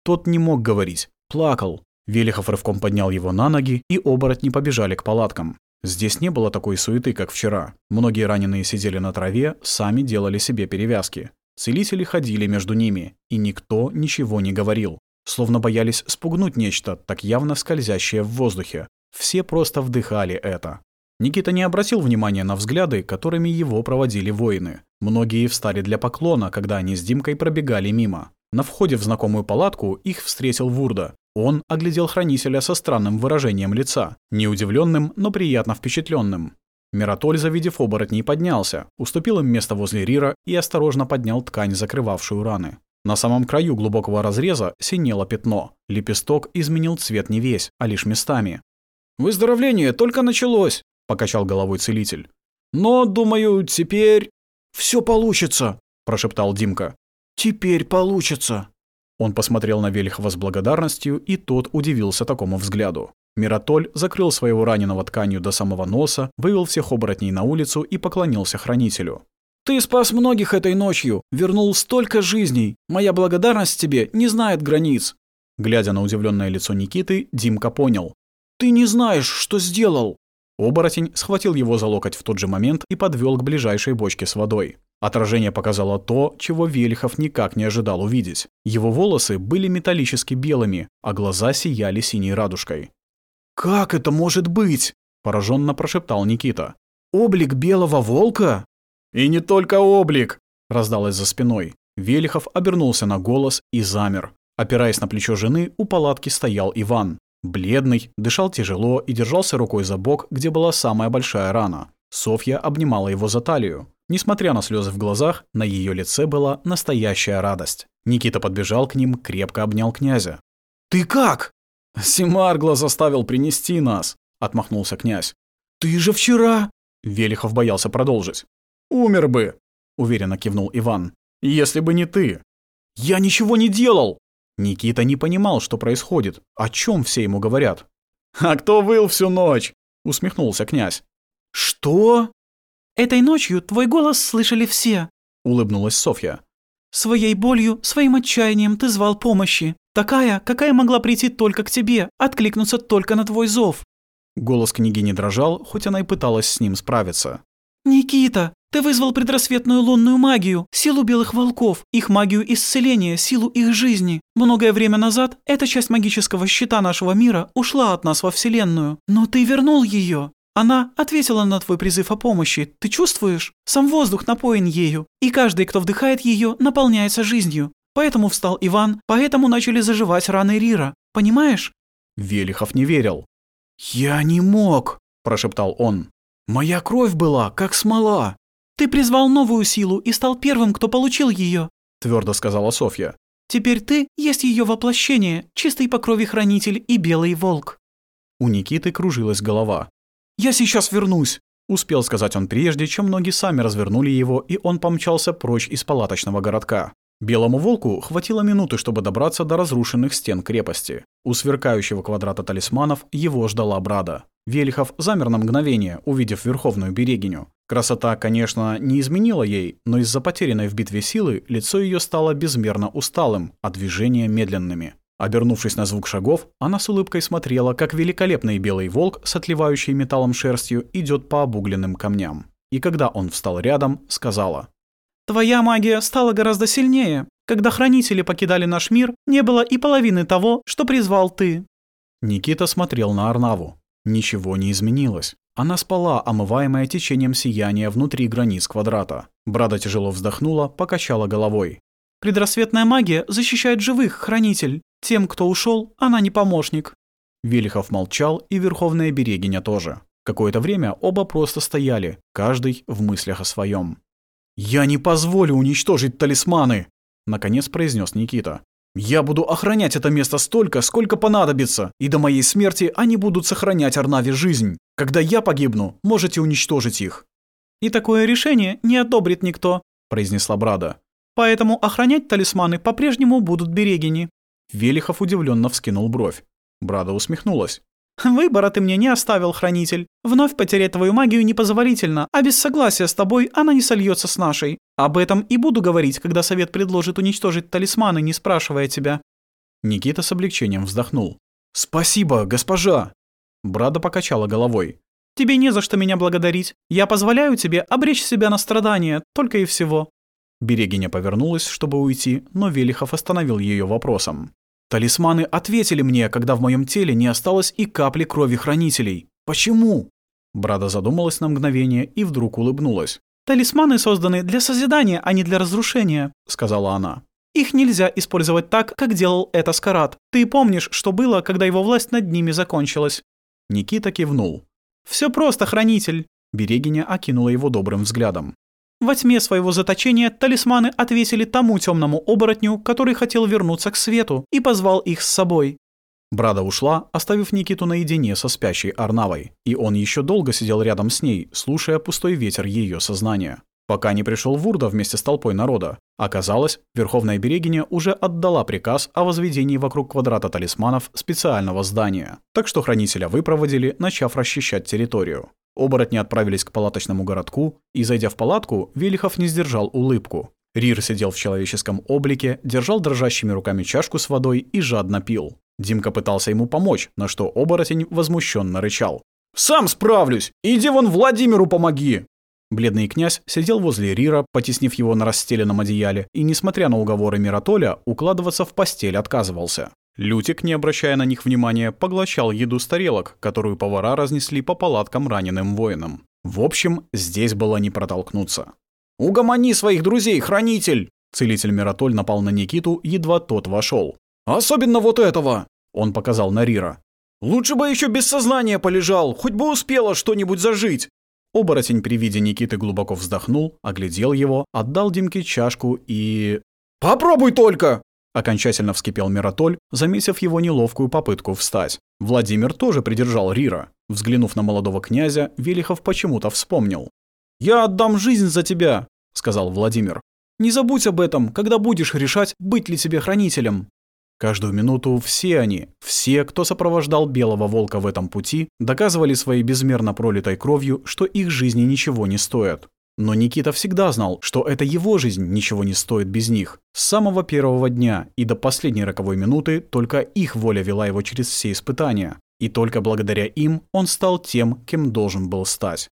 Тот не мог говорить, плакал. Велихов рывком поднял его на ноги, и оборотни побежали к палаткам. Здесь не было такой суеты, как вчера. Многие раненые сидели на траве, сами делали себе перевязки. Целители ходили между ними, и никто ничего не говорил. Словно боялись спугнуть нечто, так явно скользящее в воздухе. Все просто вдыхали это. Никита не обратил внимания на взгляды, которыми его проводили воины. Многие встали для поклона, когда они с Димкой пробегали мимо. На входе в знакомую палатку их встретил Вурда. Он оглядел хранителя со странным выражением лица, неудивленным, но приятно впечатленным. Миротоль, завидев оборотней, поднялся, уступил им место возле Рира и осторожно поднял ткань, закрывавшую раны. На самом краю глубокого разреза синело пятно. Лепесток изменил цвет не весь, а лишь местами. «Выздоровление только началось», — покачал головой целитель. «Но, думаю, теперь...» «Все получится», — прошептал Димка. «Теперь получится». Он посмотрел на Велихова с благодарностью, и тот удивился такому взгляду. Миротоль закрыл своего раненого тканью до самого носа, вывел всех оборотней на улицу и поклонился хранителю. «Ты спас многих этой ночью, вернул столько жизней. Моя благодарность тебе не знает границ». Глядя на удивленное лицо Никиты, Димка понял. «Ты не знаешь, что сделал!» Оборотень схватил его за локоть в тот же момент и подвел к ближайшей бочке с водой. Отражение показало то, чего Велихов никак не ожидал увидеть. Его волосы были металлически белыми, а глаза сияли синей радужкой. «Как это может быть?» – пораженно прошептал Никита. «Облик белого волка?» «И не только облик!» – раздалось за спиной. Велихов обернулся на голос и замер. Опираясь на плечо жены, у палатки стоял Иван. Бледный, дышал тяжело и держался рукой за бок, где была самая большая рана. Софья обнимала его за талию. Несмотря на слезы в глазах, на ее лице была настоящая радость. Никита подбежал к ним, крепко обнял князя. «Ты как?» «Семаргла заставил принести нас», — отмахнулся князь. «Ты же вчера...» Велихов боялся продолжить. «Умер бы», — уверенно кивнул Иван. «Если бы не ты». «Я ничего не делал!» Никита не понимал, что происходит, о чем все ему говорят. «А кто выл всю ночь?» — усмехнулся князь. «Что?» «Этой ночью твой голос слышали все», — улыбнулась Софья. «Своей болью, своим отчаянием ты звал помощи. Такая, какая могла прийти только к тебе, откликнуться только на твой зов». Голос книги не дрожал, хоть она и пыталась с ним справиться. «Никита, ты вызвал предрассветную лунную магию, силу белых волков, их магию исцеления, силу их жизни. Многое время назад эта часть магического щита нашего мира ушла от нас во Вселенную, но ты вернул ее. Она ответила на твой призыв о помощи. Ты чувствуешь? Сам воздух напоен ею, и каждый, кто вдыхает ее, наполняется жизнью. Поэтому встал Иван, поэтому начали заживать раны Рира. Понимаешь? Велихов не верил. «Я не мог», – прошептал он. «Моя кровь была, как смола». «Ты призвал новую силу и стал первым, кто получил ее», – твердо сказала Софья. «Теперь ты есть ее воплощение, чистый по крови хранитель и белый волк». У Никиты кружилась голова. «Я сейчас вернусь!» Успел сказать он прежде, чем ноги сами развернули его, и он помчался прочь из палаточного городка. Белому волку хватило минуты, чтобы добраться до разрушенных стен крепости. У сверкающего квадрата талисманов его ждала Брада. Велихов замер на мгновение, увидев Верховную Берегиню. Красота, конечно, не изменила ей, но из-за потерянной в битве силы лицо ее стало безмерно усталым, а движения медленными. Обернувшись на звук шагов, она с улыбкой смотрела, как великолепный белый волк с отливающей металлом шерстью идет по обугленным камням. И когда он встал рядом, сказала. «Твоя магия стала гораздо сильнее. Когда хранители покидали наш мир, не было и половины того, что призвал ты». Никита смотрел на Арнаву. Ничего не изменилось. Она спала, омываемая течением сияния внутри границ квадрата. Брада тяжело вздохнула, покачала головой. «Предрассветная магия защищает живых, хранитель. Тем, кто ушел, она не помощник». Велихов молчал, и Верховная Берегиня тоже. Какое-то время оба просто стояли, каждый в мыслях о своем. «Я не позволю уничтожить талисманы!» — наконец произнес Никита. «Я буду охранять это место столько, сколько понадобится, и до моей смерти они будут сохранять Арнаве жизнь. Когда я погибну, можете уничтожить их». «И такое решение не одобрит никто», — произнесла Брада. «Поэтому охранять талисманы по-прежнему будут берегини». Велихов удивленно вскинул бровь. Брада усмехнулась. «Выбора ты мне не оставил, хранитель. Вновь потерять твою магию непозволительно, а без согласия с тобой она не сольется с нашей. Об этом и буду говорить, когда совет предложит уничтожить талисманы, не спрашивая тебя». Никита с облегчением вздохнул. «Спасибо, госпожа!» Брада покачала головой. «Тебе не за что меня благодарить. Я позволяю тебе обречь себя на страдания, только и всего». Берегиня повернулась, чтобы уйти, но Велихов остановил ее вопросом. «Талисманы ответили мне, когда в моем теле не осталось и капли крови хранителей. Почему?» Брада задумалась на мгновение и вдруг улыбнулась. «Талисманы созданы для созидания, а не для разрушения», — сказала она. «Их нельзя использовать так, как делал это Скарат. Ты помнишь, что было, когда его власть над ними закончилась?» Никита кивнул. «Все просто, хранитель!» Берегиня окинула его добрым взглядом. Во тьме своего заточения талисманы ответили тому темному оборотню, который хотел вернуться к свету, и позвал их с собой. Брада ушла, оставив Никиту наедине со спящей Арнавой, и он еще долго сидел рядом с ней, слушая пустой ветер ее сознания. Пока не пришел Вурда вместе с толпой народа. Оказалось, Верховная Берегиня уже отдала приказ о возведении вокруг квадрата талисманов специального здания, так что хранителя выпроводили, начав расчищать территорию. Оборотни отправились к палаточному городку, и, зайдя в палатку, Велихов не сдержал улыбку. Рир сидел в человеческом облике, держал дрожащими руками чашку с водой и жадно пил. Димка пытался ему помочь, на что оборотень возмущенно рычал. Сам справлюсь. Иди вон Владимиру помоги. Бледный князь сидел возле Рира, потеснив его на расстеленном одеяле, и, несмотря на уговоры Миротоля, укладываться в постель отказывался. Лютик, не обращая на них внимания, поглощал еду с тарелок, которую повара разнесли по палаткам раненым воинам. В общем, здесь было не протолкнуться. «Угомони своих друзей, хранитель!» Целитель Миротоль напал на Никиту, едва тот вошел. «Особенно вот этого!» Он показал на Рира. «Лучше бы еще без сознания полежал, хоть бы успело что-нибудь зажить!» Оборотень при виде Никиты глубоко вздохнул, оглядел его, отдал Димке чашку и... «Попробуй только!» Окончательно вскипел Миротоль, заметив его неловкую попытку встать. Владимир тоже придержал Рира. Взглянув на молодого князя, Велихов почему-то вспомнил. «Я отдам жизнь за тебя», — сказал Владимир. «Не забудь об этом, когда будешь решать, быть ли тебе хранителем». Каждую минуту все они, все, кто сопровождал Белого Волка в этом пути, доказывали своей безмерно пролитой кровью, что их жизни ничего не стоят. Но Никита всегда знал, что это его жизнь ничего не стоит без них. С самого первого дня и до последней роковой минуты только их воля вела его через все испытания. И только благодаря им он стал тем, кем должен был стать.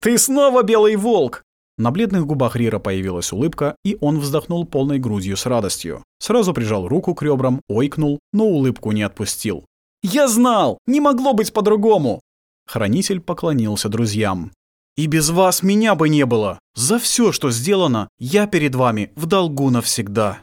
«Ты снова белый волк!» На бледных губах Рира появилась улыбка, и он вздохнул полной грудью с радостью. Сразу прижал руку к ребрам, ойкнул, но улыбку не отпустил. «Я знал! Не могло быть по-другому!» Хранитель поклонился друзьям. И без вас меня бы не было. За все, что сделано, я перед вами в долгу навсегда.